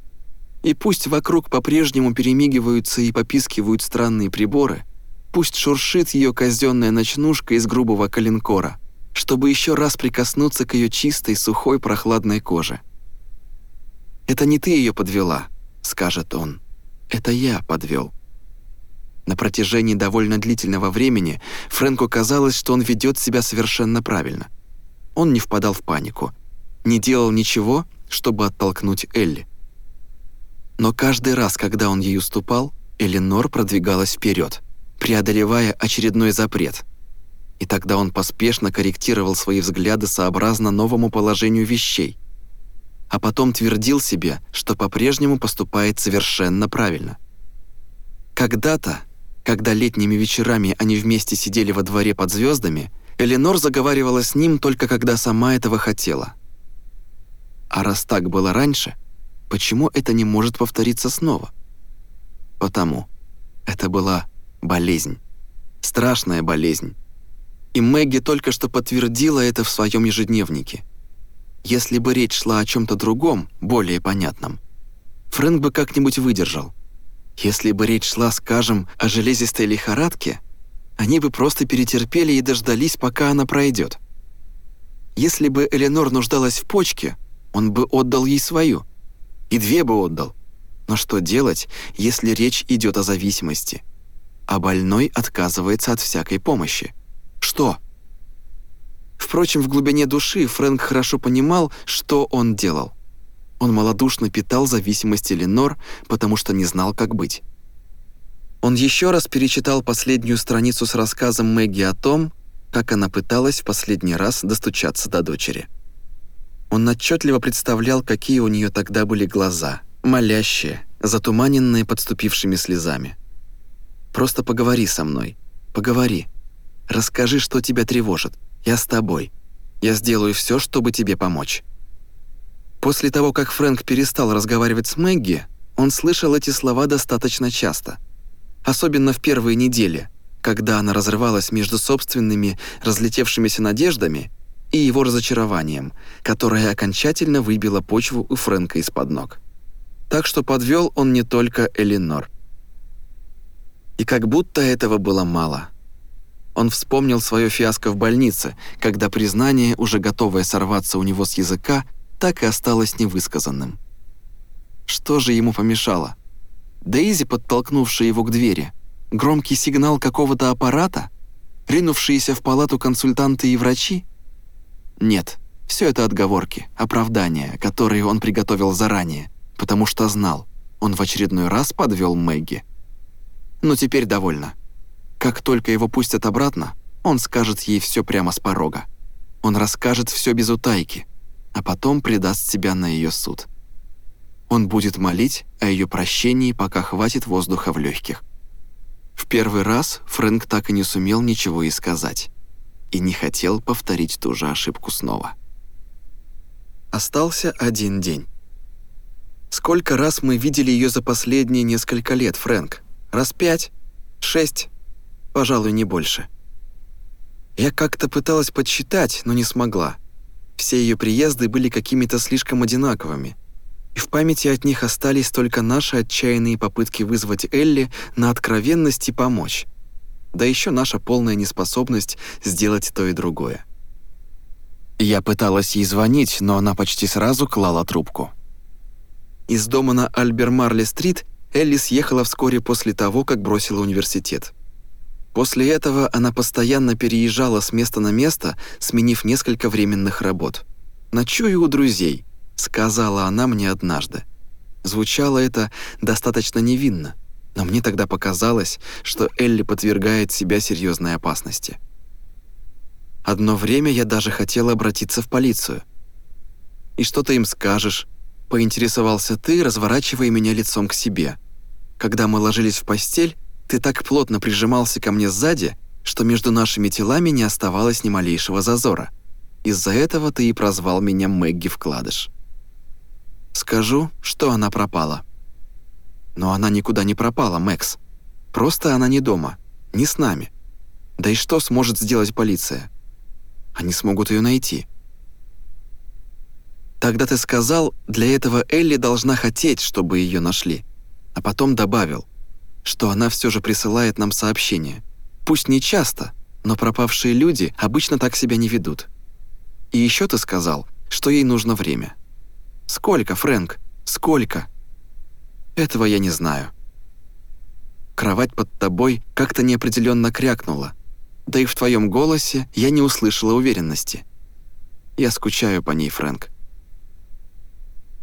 И пусть вокруг по-прежнему перемигиваются и попискивают странные приборы, Пусть шуршит ее казенная ночнушка из грубого коленкора, чтобы еще раз прикоснуться к ее чистой, сухой, прохладной коже. «Это не ты ее подвела», — скажет он. «Это я подвел». На протяжении довольно длительного времени Фрэнку казалось, что он ведет себя совершенно правильно. Он не впадал в панику, не делал ничего, чтобы оттолкнуть Элли. Но каждый раз, когда он ей уступал, Эленор продвигалась вперед преодолевая очередной запрет. И тогда он поспешно корректировал свои взгляды сообразно новому положению вещей. А потом твердил себе, что по-прежнему поступает совершенно правильно. Когда-то, когда летними вечерами они вместе сидели во дворе под звездами, Эленор заговаривала с ним только когда сама этого хотела. А раз так было раньше, почему это не может повториться снова? Потому. Это была Болезнь. Страшная болезнь. И Мэгги только что подтвердила это в своем ежедневнике. Если бы речь шла о чем-то другом, более понятном, Фрэнк бы как-нибудь выдержал. Если бы речь шла, скажем, о железистой лихорадке, они бы просто перетерпели и дождались, пока она пройдет. Если бы Эленор нуждалась в почке, он бы отдал ей свою. И две бы отдал. Но что делать, если речь идет о зависимости? а больной отказывается от всякой помощи. Что? Впрочем, в глубине души Фрэнк хорошо понимал, что он делал. Он малодушно питал зависимость Эленор, потому что не знал, как быть. Он еще раз перечитал последнюю страницу с рассказом Мэгги о том, как она пыталась в последний раз достучаться до дочери. Он отчетливо представлял, какие у нее тогда были глаза, молящие, затуманенные подступившими слезами. Просто поговори со мной. Поговори. Расскажи, что тебя тревожит. Я с тобой. Я сделаю все, чтобы тебе помочь». После того, как Фрэнк перестал разговаривать с Мэгги, он слышал эти слова достаточно часто. Особенно в первые недели, когда она разрывалась между собственными разлетевшимися надеждами и его разочарованием, которое окончательно выбило почву у Фрэнка из-под ног. Так что подвел он не только Элинор. И как будто этого было мало. Он вспомнил свое фиаско в больнице, когда признание, уже готовое сорваться у него с языка, так и осталось невысказанным. Что же ему помешало? Дейзи, подтолкнувшая его к двери, громкий сигнал какого-то аппарата, ринувшиеся в палату консультанты и врачи? Нет, все это отговорки, оправдания, которые он приготовил заранее, потому что знал, он в очередной раз подвел Мэгги. Но теперь довольно. Как только его пустят обратно, он скажет ей все прямо с порога. Он расскажет все без утайки, а потом предаст себя на ее суд. Он будет молить о ее прощении, пока хватит воздуха в легких. В первый раз Фрэнк так и не сумел ничего и сказать. И не хотел повторить ту же ошибку снова. Остался один день. Сколько раз мы видели ее за последние несколько лет, Фрэнк? Раз пять, шесть, пожалуй, не больше. Я как-то пыталась подсчитать, но не смогла. Все ее приезды были какими-то слишком одинаковыми. И в памяти от них остались только наши отчаянные попытки вызвать Элли на откровенность и помочь. Да еще наша полная неспособность сделать то и другое. Я пыталась ей звонить, но она почти сразу клала трубку. Из дома на Альбермарли-стрит Элли съехала вскоре после того, как бросила университет. После этого она постоянно переезжала с места на место, сменив несколько временных работ. «Ночую у друзей», — сказала она мне однажды. Звучало это достаточно невинно, но мне тогда показалось, что Элли подвергает себя серьезной опасности. Одно время я даже хотела обратиться в полицию. «И что ты им скажешь?» — поинтересовался ты, разворачивая меня лицом к себе. Когда мы ложились в постель, ты так плотно прижимался ко мне сзади, что между нашими телами не оставалось ни малейшего зазора. Из-за этого ты и прозвал меня Мэгги Вкладыш. Скажу, что она пропала. Но она никуда не пропала, Мэкс. Просто она не дома, не с нами. Да и что сможет сделать полиция? Они смогут ее найти. Тогда ты сказал, для этого Элли должна хотеть, чтобы ее нашли. А потом добавил – что она все же присылает нам сообщения. Пусть не часто, но пропавшие люди обычно так себя не ведут. И еще ты сказал, что ей нужно время. Сколько, Фрэнк? Сколько? Этого я не знаю. Кровать под тобой как-то неопределенно крякнула, да и в твоем голосе я не услышала уверенности. Я скучаю по ней, Фрэнк.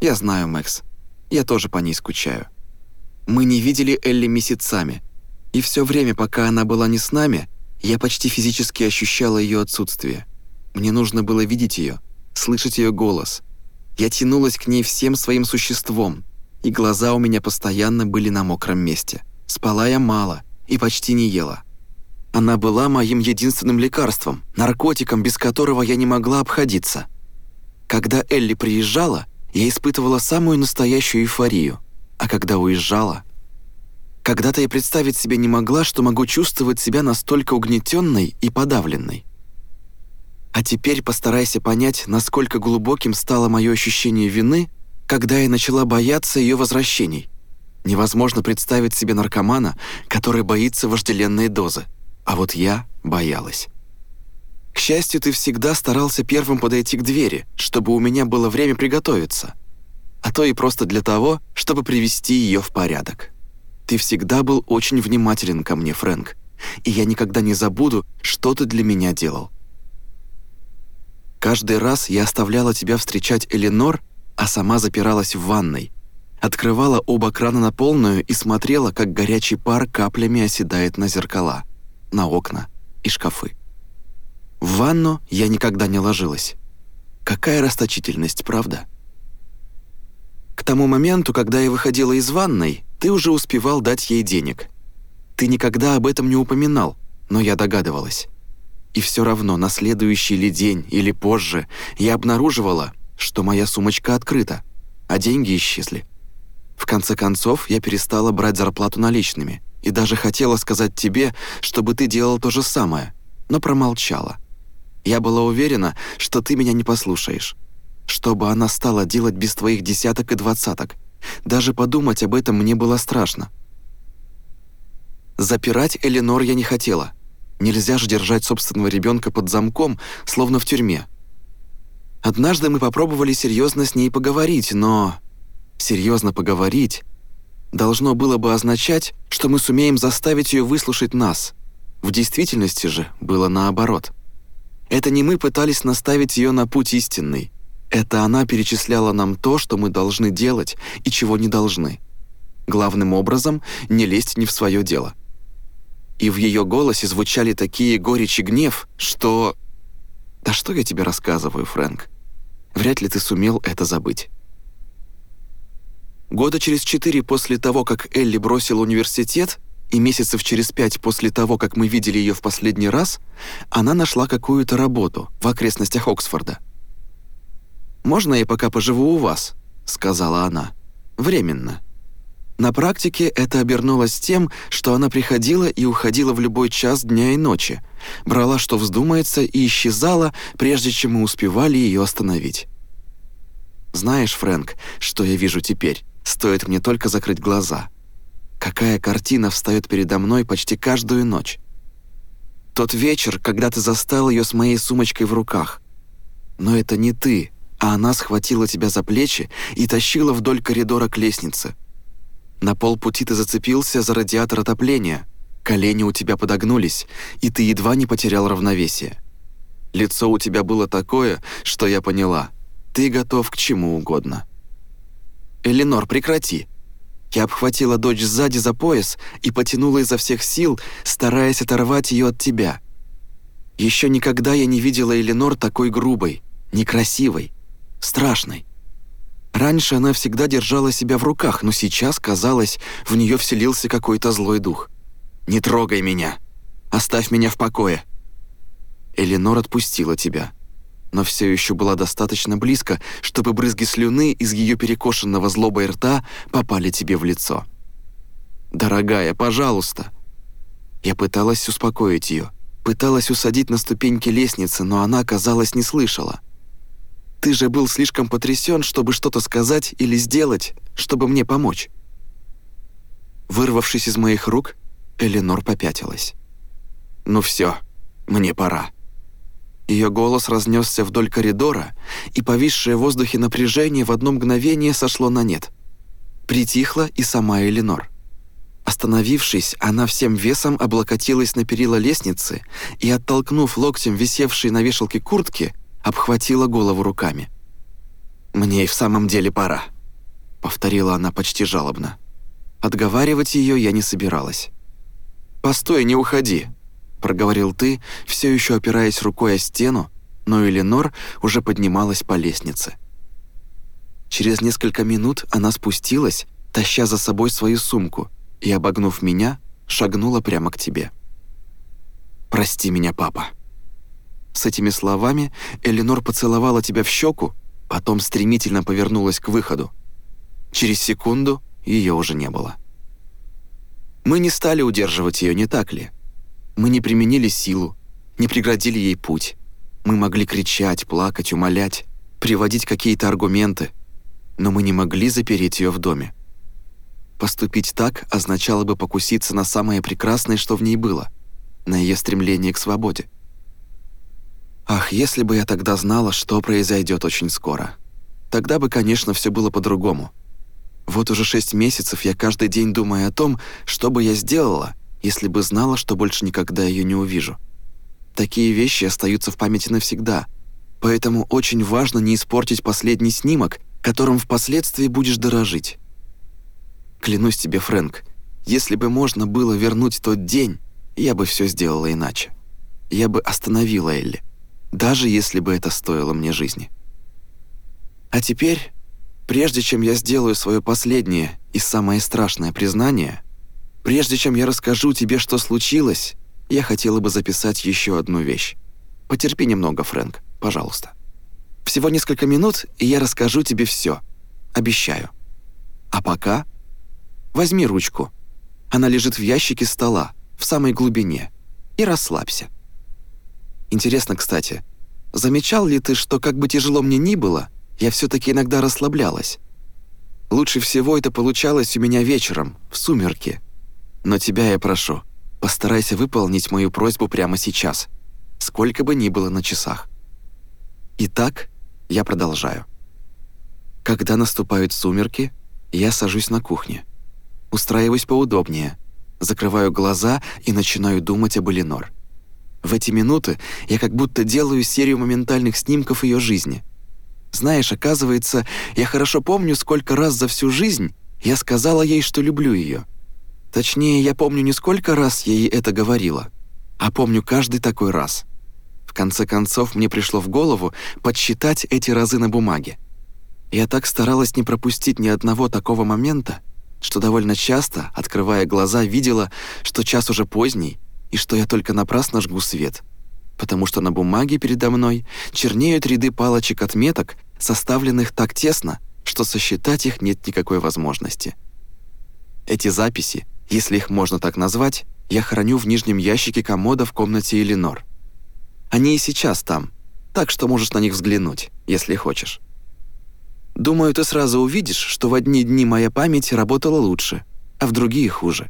Я знаю, Мэкс. Я тоже по ней скучаю. Мы не видели Элли месяцами, и все время, пока она была не с нами, я почти физически ощущала ее отсутствие. Мне нужно было видеть ее, слышать ее голос. Я тянулась к ней всем своим существом, и глаза у меня постоянно были на мокром месте. Спала я мало и почти не ела. Она была моим единственным лекарством, наркотиком, без которого я не могла обходиться. Когда Элли приезжала, я испытывала самую настоящую эйфорию а когда уезжала... Когда-то я представить себе не могла, что могу чувствовать себя настолько угнетенной и подавленной. А теперь постарайся понять, насколько глубоким стало мое ощущение вины, когда я начала бояться ее возвращений. Невозможно представить себе наркомана, который боится вожделенной дозы. А вот я боялась. К счастью, ты всегда старался первым подойти к двери, чтобы у меня было время приготовиться — а то и просто для того, чтобы привести ее в порядок. Ты всегда был очень внимателен ко мне, Фрэнк, и я никогда не забуду, что ты для меня делал. Каждый раз я оставляла тебя встречать Эленор, а сама запиралась в ванной, открывала оба крана на полную и смотрела, как горячий пар каплями оседает на зеркала, на окна и шкафы. В ванну я никогда не ложилась. Какая расточительность, правда? К тому моменту, когда я выходила из ванной, ты уже успевал дать ей денег. Ты никогда об этом не упоминал, но я догадывалась. И все равно на следующий ли день или позже я обнаруживала, что моя сумочка открыта, а деньги исчезли. В конце концов, я перестала брать зарплату наличными и даже хотела сказать тебе, чтобы ты делал то же самое, но промолчала. Я была уверена, что ты меня не послушаешь. Что бы она стала делать без твоих десяток и двадцаток? Даже подумать об этом мне было страшно. Запирать Эленор я не хотела. Нельзя же держать собственного ребенка под замком, словно в тюрьме. Однажды мы попробовали серьезно с ней поговорить, но... Серьезно поговорить должно было бы означать, что мы сумеем заставить ее выслушать нас. В действительности же было наоборот. Это не мы пытались наставить ее на путь истинный. Это она перечисляла нам то, что мы должны делать и чего не должны. Главным образом, не лезть не в свое дело. И в ее голосе звучали такие горечь и гнев, что... Да что я тебе рассказываю, Фрэнк? Вряд ли ты сумел это забыть. Года через четыре после того, как Элли бросила университет, и месяцев через пять после того, как мы видели ее в последний раз, она нашла какую-то работу в окрестностях Оксфорда. «Можно я пока поживу у вас?» — сказала она. «Временно». На практике это обернулось тем, что она приходила и уходила в любой час дня и ночи, брала, что вздумается, и исчезала, прежде чем мы успевали ее остановить. Знаешь, Фрэнк, что я вижу теперь? Стоит мне только закрыть глаза. Какая картина встает передо мной почти каждую ночь. Тот вечер, когда ты застал ее с моей сумочкой в руках. Но это не ты, а она схватила тебя за плечи и тащила вдоль коридора к лестнице. На полпути ты зацепился за радиатор отопления, колени у тебя подогнулись, и ты едва не потерял равновесие. Лицо у тебя было такое, что я поняла. Ты готов к чему угодно. «Эленор, прекрати!» Я обхватила дочь сзади за пояс и потянула изо всех сил, стараясь оторвать ее от тебя. Еще никогда я не видела Эленор такой грубой, некрасивой, страшной. Раньше она всегда держала себя в руках, но сейчас, казалось, в нее вселился какой-то злой дух. «Не трогай меня! Оставь меня в покое!» Эленор отпустила тебя, но все еще была достаточно близко, чтобы брызги слюны из ее перекошенного злобой рта попали тебе в лицо. «Дорогая, пожалуйста!» Я пыталась успокоить ее, пыталась усадить на ступеньки лестницы, но она, казалось, не слышала. Ты же был слишком потрясен, чтобы что-то сказать или сделать, чтобы мне помочь». Вырвавшись из моих рук, Эленор попятилась. «Ну все, мне пора». Ее голос разнесся вдоль коридора, и повисшее в воздухе напряжение в одно мгновение сошло на нет. Притихла и сама Эленор. Остановившись, она всем весом облокотилась на перила лестницы и, оттолкнув локтем висевшие на вешалке куртки, обхватила голову руками. «Мне и в самом деле пора», — повторила она почти жалобно. Отговаривать ее я не собиралась. «Постой, не уходи», — проговорил ты, все еще опираясь рукой о стену, но Эленор уже поднималась по лестнице. Через несколько минут она спустилась, таща за собой свою сумку, и, обогнув меня, шагнула прямо к тебе. «Прости меня, папа», с этими словами Эленор поцеловала тебя в щеку, потом стремительно повернулась к выходу. Через секунду ее уже не было. Мы не стали удерживать ее, не так ли? Мы не применили силу, не преградили ей путь. Мы могли кричать, плакать, умолять, приводить какие-то аргументы, но мы не могли запереть ее в доме. Поступить так означало бы покуситься на самое прекрасное, что в ней было, на ее стремление к свободе. Ах, если бы я тогда знала, что произойдет очень скоро. Тогда бы, конечно, все было по-другому. Вот уже шесть месяцев я каждый день думаю о том, что бы я сделала, если бы знала, что больше никогда ее не увижу. Такие вещи остаются в памяти навсегда, поэтому очень важно не испортить последний снимок, которым впоследствии будешь дорожить. Клянусь тебе, Фрэнк, если бы можно было вернуть тот день, я бы все сделала иначе. Я бы остановила Элли даже если бы это стоило мне жизни. А теперь, прежде чем я сделаю свое последнее и самое страшное признание, прежде чем я расскажу тебе, что случилось, я хотела бы записать еще одну вещь. Потерпи немного, Фрэнк, пожалуйста. Всего несколько минут, и я расскажу тебе все. Обещаю. А пока возьми ручку. Она лежит в ящике стола, в самой глубине, и расслабься. Интересно, кстати, замечал ли ты, что как бы тяжело мне ни было, я все таки иногда расслаблялась? Лучше всего это получалось у меня вечером, в сумерки. Но тебя я прошу, постарайся выполнить мою просьбу прямо сейчас, сколько бы ни было на часах. Итак, я продолжаю. Когда наступают сумерки, я сажусь на кухне. Устраиваюсь поудобнее, закрываю глаза и начинаю думать об Эленор. В эти минуты я как будто делаю серию моментальных снимков ее жизни. Знаешь, оказывается, я хорошо помню, сколько раз за всю жизнь я сказала ей, что люблю ее. Точнее, я помню не сколько раз я ей это говорила, а помню каждый такой раз. В конце концов, мне пришло в голову подсчитать эти разы на бумаге. Я так старалась не пропустить ни одного такого момента, что довольно часто, открывая глаза, видела, что час уже поздний, и что я только напрасно жгу свет, потому что на бумаге передо мной чернеют ряды палочек-отметок, составленных так тесно, что сосчитать их нет никакой возможности. Эти записи, если их можно так назвать, я храню в нижнем ящике комода в комнате Эленор. Они и сейчас там, так что можешь на них взглянуть, если хочешь. Думаю, ты сразу увидишь, что в одни дни моя память работала лучше, а в другие хуже.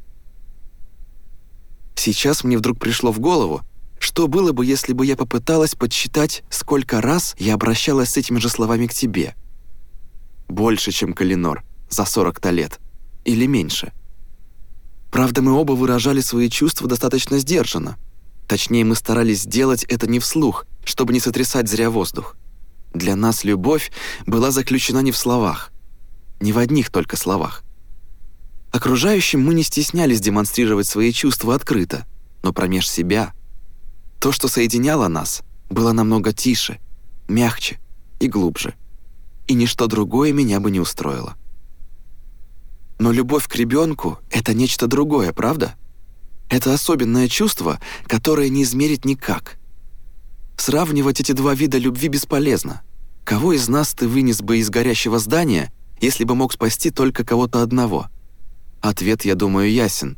Сейчас мне вдруг пришло в голову, что было бы, если бы я попыталась подсчитать, сколько раз я обращалась с этими же словами к тебе. Больше, чем Калинор, за 40-то лет. Или меньше. Правда, мы оба выражали свои чувства достаточно сдержанно. Точнее, мы старались сделать это не вслух, чтобы не сотрясать зря воздух. Для нас любовь была заключена не в словах, не в одних только словах. Окружающим мы не стеснялись демонстрировать свои чувства открыто, но промеж себя. То, что соединяло нас, было намного тише, мягче и глубже. И ничто другое меня бы не устроило. Но любовь к ребенку — это нечто другое, правда? Это особенное чувство, которое не измерить никак — Сравнивать эти два вида любви бесполезно. Кого из нас ты вынес бы из горящего здания, если бы мог спасти только кого-то одного? Ответ, я думаю, ясен.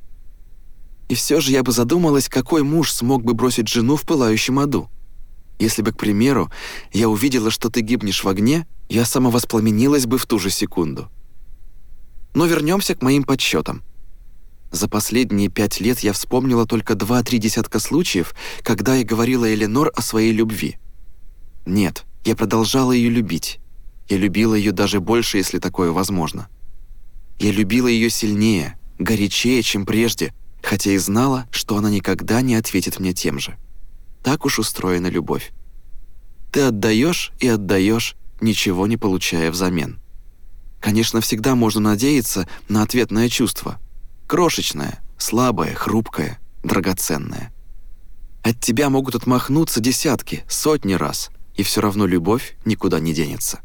И все же я бы задумалась, какой муж смог бы бросить жену в пылающем аду. Если бы, к примеру, я увидела, что ты гибнешь в огне, я самовоспламенилась бы в ту же секунду. Но вернемся к моим подсчетам. За последние пять лет я вспомнила только два-три десятка случаев, когда я говорила Эленор о своей любви. Нет, я продолжала ее любить. Я любила ее даже больше, если такое возможно. Я любила ее сильнее, горячее, чем прежде, хотя и знала, что она никогда не ответит мне тем же. Так уж устроена любовь. Ты отдаешь и отдаешь, ничего не получая взамен. Конечно, всегда можно надеяться на ответное чувство – Крошечная, слабая, хрупкая, драгоценная. От тебя могут отмахнуться десятки, сотни раз, и все равно любовь никуда не денется.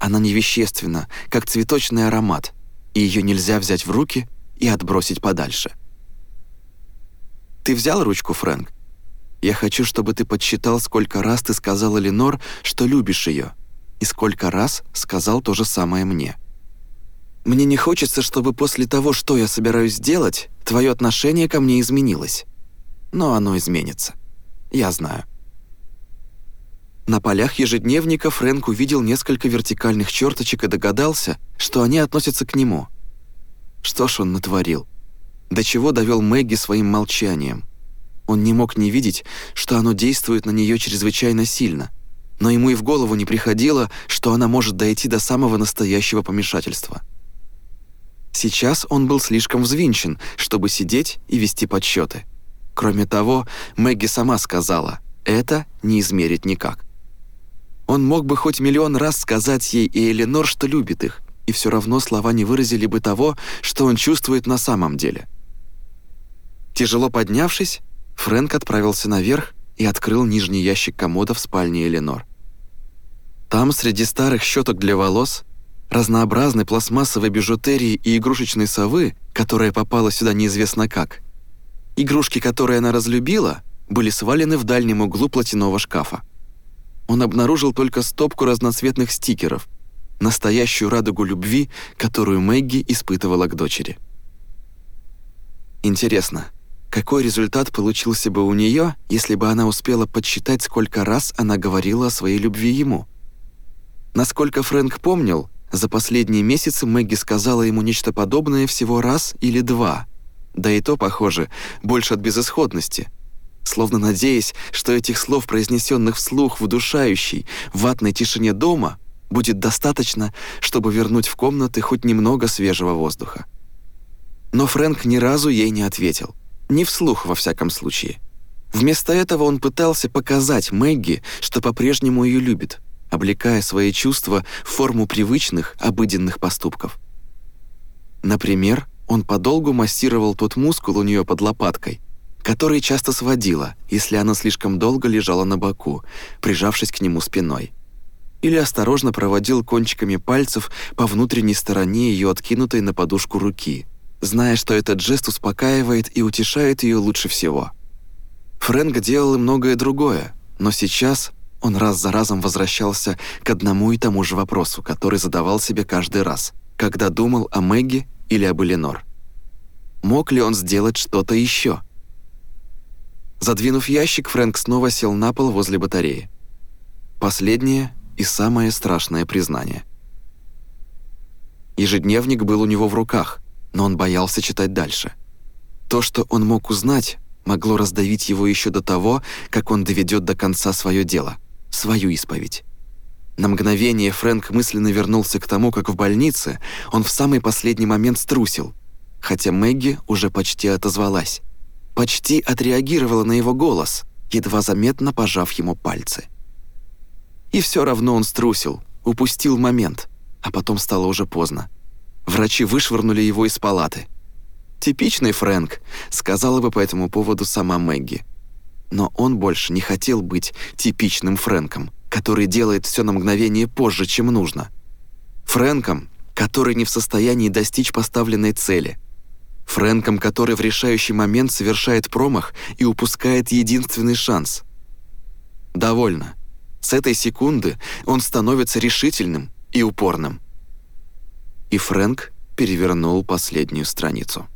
Она невещественна, как цветочный аромат, и ее нельзя взять в руки и отбросить подальше. Ты взял ручку, Фрэнк? Я хочу, чтобы ты подсчитал, сколько раз ты сказал Ленор, что любишь ее, и сколько раз сказал то же самое мне. Мне не хочется, чтобы после того, что я собираюсь сделать, твое отношение ко мне изменилось. Но оно изменится. Я знаю. На полях ежедневника Фрэнк увидел несколько вертикальных черточек и догадался, что они относятся к нему. Что ж он натворил? До чего довел Мэгги своим молчанием? Он не мог не видеть, что оно действует на нее чрезвычайно сильно, но ему и в голову не приходило, что она может дойти до самого настоящего помешательства. Сейчас он был слишком взвинчен, чтобы сидеть и вести подсчеты. Кроме того, Мэгги сама сказала, это не измерить никак. Он мог бы хоть миллион раз сказать ей и Эленор, что любит их, и все равно слова не выразили бы того, что он чувствует на самом деле. Тяжело поднявшись, Фрэнк отправился наверх и открыл нижний ящик комода в спальне Эленор. Там, среди старых щеток для волос, разнообразной пластмассовой бижутерии и игрушечной совы, которая попала сюда неизвестно как. Игрушки, которые она разлюбила, были свалены в дальнем углу платяного шкафа. Он обнаружил только стопку разноцветных стикеров, настоящую радугу любви, которую Мэгги испытывала к дочери. Интересно, какой результат получился бы у нее, если бы она успела подсчитать, сколько раз она говорила о своей любви ему? Насколько Фрэнк помнил, за последние месяцы Мэгги сказала ему нечто подобное всего раз или два. Да и то, похоже, больше от безысходности. Словно надеясь, что этих слов, произнесенных вслух в удушающей, ватной тишине дома, будет достаточно, чтобы вернуть в комнаты хоть немного свежего воздуха. Но Фрэнк ни разу ей не ответил. Не вслух, во всяком случае. Вместо этого он пытался показать Мэгги, что по-прежнему ее любит – облекая свои чувства в форму привычных, обыденных поступков. Например, он подолгу массировал тот мускул у нее под лопаткой, который часто сводила, если она слишком долго лежала на боку, прижавшись к нему спиной. Или осторожно проводил кончиками пальцев по внутренней стороне ее откинутой на подушку руки, зная, что этот жест успокаивает и утешает ее лучше всего. Фрэнк делал и многое другое, но сейчас он раз за разом возвращался к одному и тому же вопросу, который задавал себе каждый раз, когда думал о Мэгги или об Эленор. Мог ли он сделать что-то еще? Задвинув ящик, Фрэнк снова сел на пол возле батареи. Последнее и самое страшное признание. Ежедневник был у него в руках, но он боялся читать дальше. То, что он мог узнать, могло раздавить его еще до того, как он доведет до конца свое дело, свою исповедь. На мгновение Фрэнк мысленно вернулся к тому, как в больнице он в самый последний момент струсил, хотя Мэгги уже почти отозвалась. Почти отреагировала на его голос, едва заметно пожав ему пальцы. И все равно он струсил, упустил момент, а потом стало уже поздно. Врачи вышвырнули его из палаты. «Типичный Фрэнк», — сказала бы по этому поводу сама Мэгги. Но он больше не хотел быть типичным Фрэнком который делает все на мгновение позже, чем нужно. Фрэнком, который не в состоянии достичь поставленной цели. Фрэнком, который в решающий момент совершает промах и упускает единственный шанс. Довольно. С этой секунды он становится решительным и упорным. И Фрэнк перевернул последнюю страницу.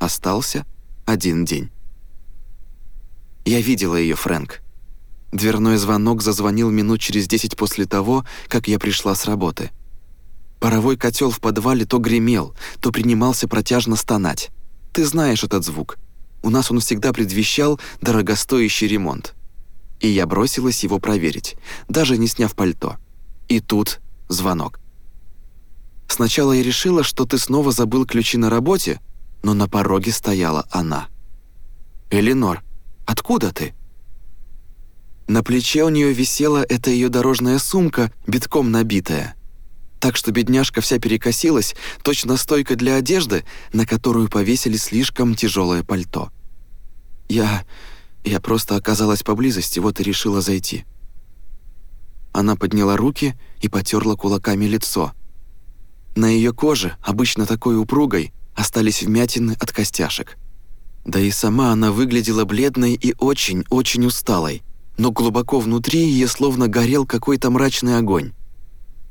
Остался один день. Я видела ее, Фрэнк. Дверной звонок зазвонил минут через десять после того, как я пришла с работы. Паровой котел в подвале то гремел, то принимался протяжно стонать. Ты знаешь этот звук. У нас он всегда предвещал дорогостоящий ремонт. И я бросилась его проверить, даже не сняв пальто. И тут звонок. Сначала я решила, что ты снова забыл ключи на работе, но на пороге стояла она. «Эленор, откуда ты?» На плече у нее висела эта ее дорожная сумка, битком набитая. Так что бедняжка вся перекосилась, точно стойка для одежды, на которую повесили слишком тяжелое пальто. Я... я просто оказалась поблизости, вот и решила зайти. Она подняла руки и потерла кулаками лицо. На ее коже, обычно такой упругой, остались вмятины от костяшек. Да и сама она выглядела бледной и очень-очень усталой но глубоко внутри ее словно горел какой-то мрачный огонь.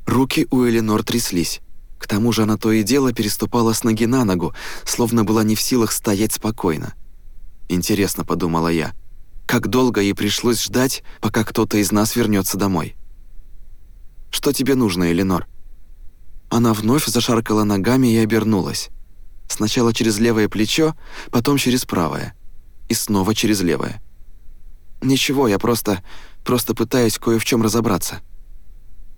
Руки у Эленор тряслись. К тому же она то и дело переступала с ноги на ногу, словно была не в силах стоять спокойно. «Интересно», — подумала я, — «как долго ей пришлось ждать, пока кто-то из нас вернется домой?» «Что тебе нужно, Эленор?» Она вновь зашаркала ногами и обернулась. Сначала через левое плечо, потом через правое. И снова через левое. «Ничего, я просто... просто пытаюсь кое в чем разобраться».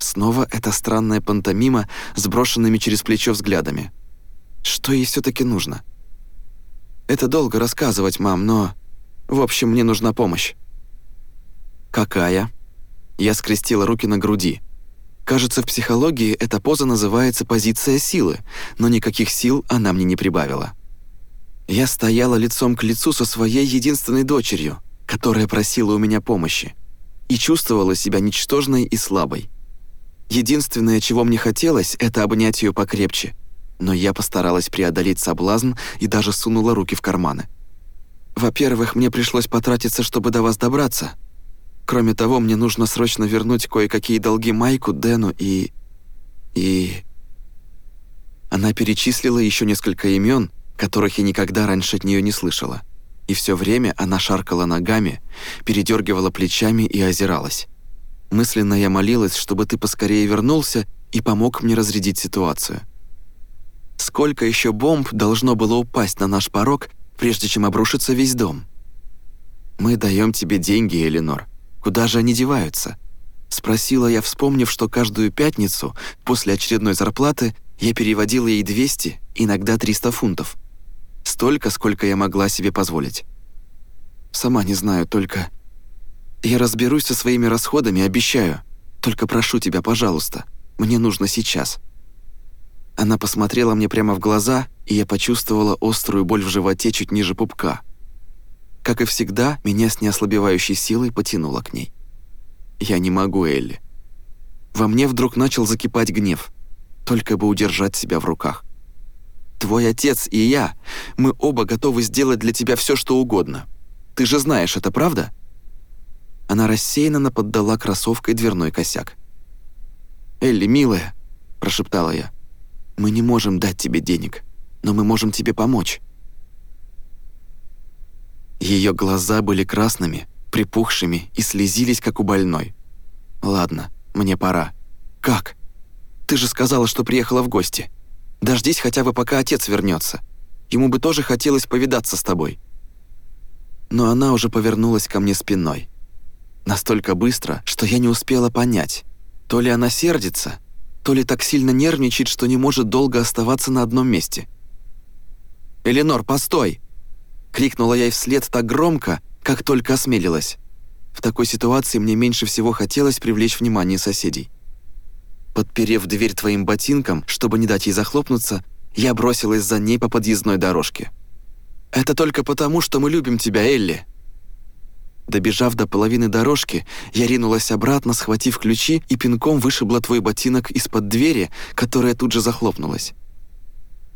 Снова эта странная пантомима с брошенными через плечо взглядами. Что ей все таки нужно? Это долго рассказывать, мам, но... В общем, мне нужна помощь. «Какая?» Я скрестила руки на груди. Кажется, в психологии эта поза называется позиция силы, но никаких сил она мне не прибавила. Я стояла лицом к лицу со своей единственной дочерью — которая просила у меня помощи, и чувствовала себя ничтожной и слабой. Единственное, чего мне хотелось, это обнять ее покрепче, но я постаралась преодолеть соблазн и даже сунула руки в карманы. Во-первых, мне пришлось потратиться, чтобы до вас добраться. Кроме того, мне нужно срочно вернуть кое-какие долги Майку, Дэну и... и... Она перечислила еще несколько имен, которых я никогда раньше от нее не слышала и все время она шаркала ногами, передергивала плечами и озиралась. Мысленно я молилась, чтобы ты поскорее вернулся и помог мне разрядить ситуацию. Сколько еще бомб должно было упасть на наш порог, прежде чем обрушится весь дом? Мы даем тебе деньги, Эленор. Куда же они деваются? Спросила я, вспомнив, что каждую пятницу после очередной зарплаты я переводила ей 200, иногда 300 фунтов. Столько, сколько я могла себе позволить. Сама не знаю, только... Я разберусь со своими расходами, обещаю. Только прошу тебя, пожалуйста, мне нужно сейчас». Она посмотрела мне прямо в глаза, и я почувствовала острую боль в животе чуть ниже пупка. Как и всегда, меня с неослабевающей силой потянуло к ней. «Я не могу, Элли». Во мне вдруг начал закипать гнев, только бы удержать себя в руках. Твой отец и я, мы оба готовы сделать для тебя все, что угодно. Ты же знаешь, это правда?» Она рассеянно поддала кроссовкой дверной косяк. «Элли, милая», – прошептала я, – «мы не можем дать тебе денег. но мы можем тебе помочь». Ее глаза были красными, припухшими и слезились, как у больной. «Ладно, мне пора». «Как? Ты же сказала, что приехала в гости. Дождись хотя бы, пока отец вернется. Ему бы тоже хотелось повидаться с тобой». Но она уже повернулась ко мне спиной. Настолько быстро, что я не успела понять, то ли она сердится, то ли так сильно нервничает, что не может долго оставаться на одном месте. «Эленор, постой!» — крикнула я ей вслед так громко, как только осмелилась. В такой ситуации мне меньше всего хотелось привлечь внимание соседей. Подперев дверь твоим ботинком, чтобы не дать ей захлопнуться, я бросилась за ней по подъездной дорожке. «Это только потому, что мы любим тебя, Элли!» Добежав до половины дорожки, я ринулась обратно, схватив ключи и пинком вышибла твой ботинок из-под двери, которая тут же захлопнулась.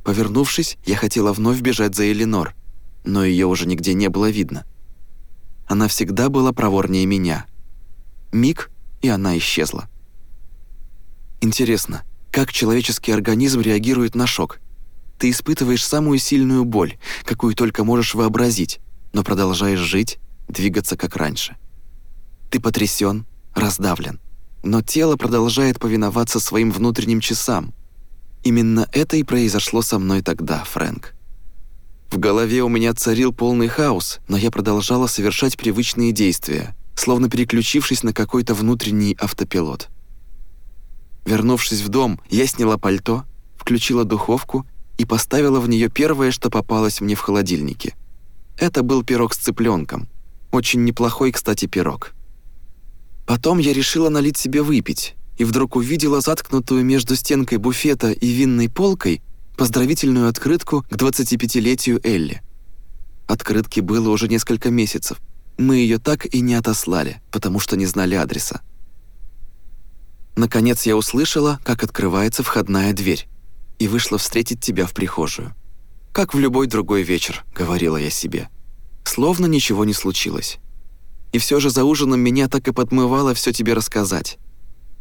Повернувшись, я хотела вновь бежать за Эленор, но ее уже нигде не было видно. Она всегда была проворнее меня. Миг, и она исчезла. Интересно, как человеческий организм реагирует на шок? Ты испытываешь самую сильную боль, какую только можешь вообразить, но продолжаешь жить, двигаться как раньше. Ты потрясен, раздавлен, но тело продолжает повиноваться своим внутренним часам. Именно это и произошло со мной тогда, Фрэнк. В голове у меня царил полный хаос, но я продолжала совершать привычные действия, словно переключившись на какой-то внутренний автопилот. Вернувшись в дом, я сняла пальто, включила духовку и поставила в нее первое, что попалось мне в холодильнике. Это был пирог с цыпленком. Очень неплохой, кстати, пирог. Потом я решила налить себе выпить, и вдруг увидела заткнутую между стенкой буфета и винной полкой поздравительную открытку к 25-летию Элли. Открытке было уже несколько месяцев. Мы ее так и не отослали, потому что не знали адреса. Наконец я услышала, как открывается входная дверь, и вышла встретить тебя в прихожую. «Как в любой другой вечер», — говорила я себе. Словно ничего не случилось. И все же за ужином меня так и подмывало все тебе рассказать.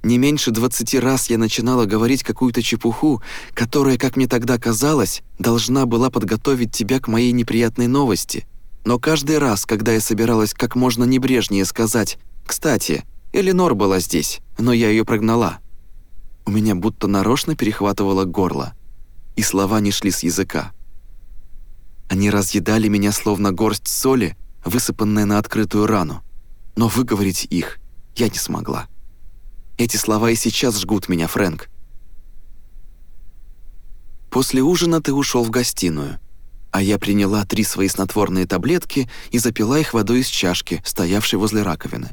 Не меньше двадцати раз я начинала говорить какую-то чепуху, которая, как мне тогда казалось, должна была подготовить тебя к моей неприятной новости. Но каждый раз, когда я собиралась как можно небрежнее сказать «Кстати, Эленор была здесь, но я ее прогнала», у меня будто нарочно перехватывало горло, и слова не шли с языка. Они разъедали меня словно горсть соли, высыпанная на открытую рану, но выговорить их я не смогла. Эти слова и сейчас жгут меня, Фрэнк. После ужина ты ушел в гостиную, а я приняла три свои снотворные таблетки и запила их водой из чашки, стоявшей возле раковины.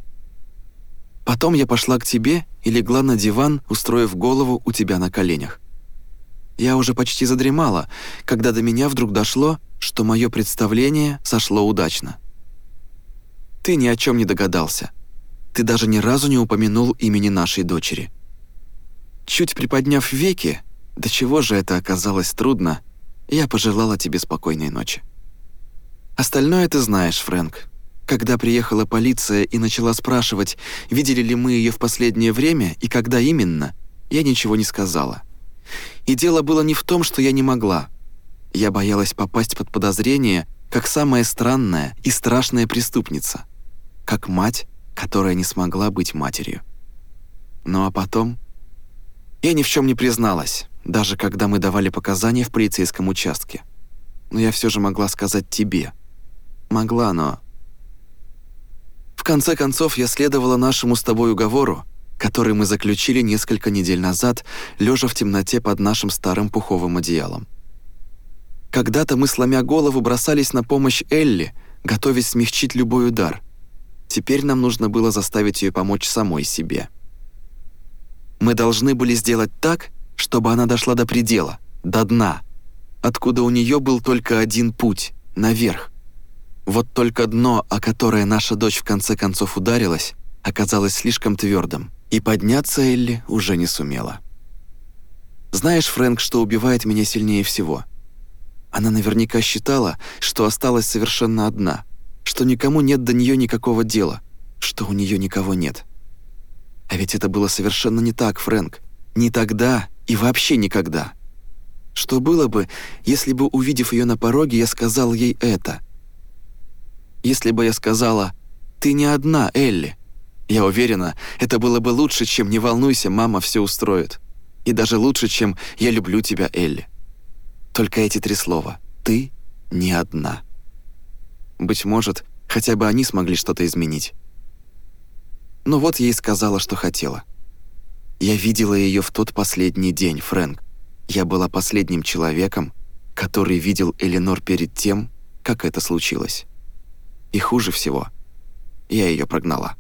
Потом я пошла к тебе и легла на диван, устроив голову у тебя на коленях. Я уже почти задремала, когда до меня вдруг дошло, что мое представление сошло удачно. Ты ни о чем не догадался — ты даже ни разу не упомянул имени нашей дочери. Чуть приподняв веки, до чего же это оказалось трудно, я пожелала тебе спокойной ночи. Остальное ты знаешь, Фрэнк. Когда приехала полиция и начала спрашивать, видели ли мы ее в последнее время и когда именно, я ничего не сказала. И дело было не в том, что я не могла. Я боялась попасть под подозрение как самая странная и страшная преступница. Как мать, которая не смогла быть матерью. Ну а потом... Я ни в чем не призналась, даже когда мы давали показания в полицейском участке. Но я все же могла сказать тебе. Могла, но... В конце концов, я следовала нашему с тобой уговору, который мы заключили несколько недель назад, лежа в темноте под нашим старым пуховым одеялом. Когда-то мы, сломя голову, бросались на помощь Элли, готовясь смягчить любой удар — Теперь нам нужно было заставить ее помочь самой себе. Мы должны были сделать так, чтобы она дошла до предела, до дна, откуда у нее был только один путь — наверх. Вот только дно, о которое наша дочь в конце концов ударилась, оказалось слишком твердым, и подняться Элли уже не сумела. Знаешь, Фрэнк, что убивает меня сильнее всего? Она наверняка считала, что осталась совершенно одна — что никому нет до нее никакого дела, что у нее никого нет. А ведь это было совершенно не так, Фрэнк. Ни тогда и вообще никогда. Что было бы, если бы, увидев ее на пороге, я сказал ей это? Если бы я сказала «Ты не одна, Элли», я уверена, это было бы лучше, чем «Не волнуйся, мама все устроит». И даже лучше, чем «Я люблю тебя, Элли». Только эти три слова «Ты не одна». Быть может, хотя бы они смогли что-то изменить. Но вот ей сказала, что хотела. Я видела ее в тот последний день, Фрэнк. Я была последним человеком, который видел Эленор перед тем, как это случилось. И хуже всего, я ее прогнала.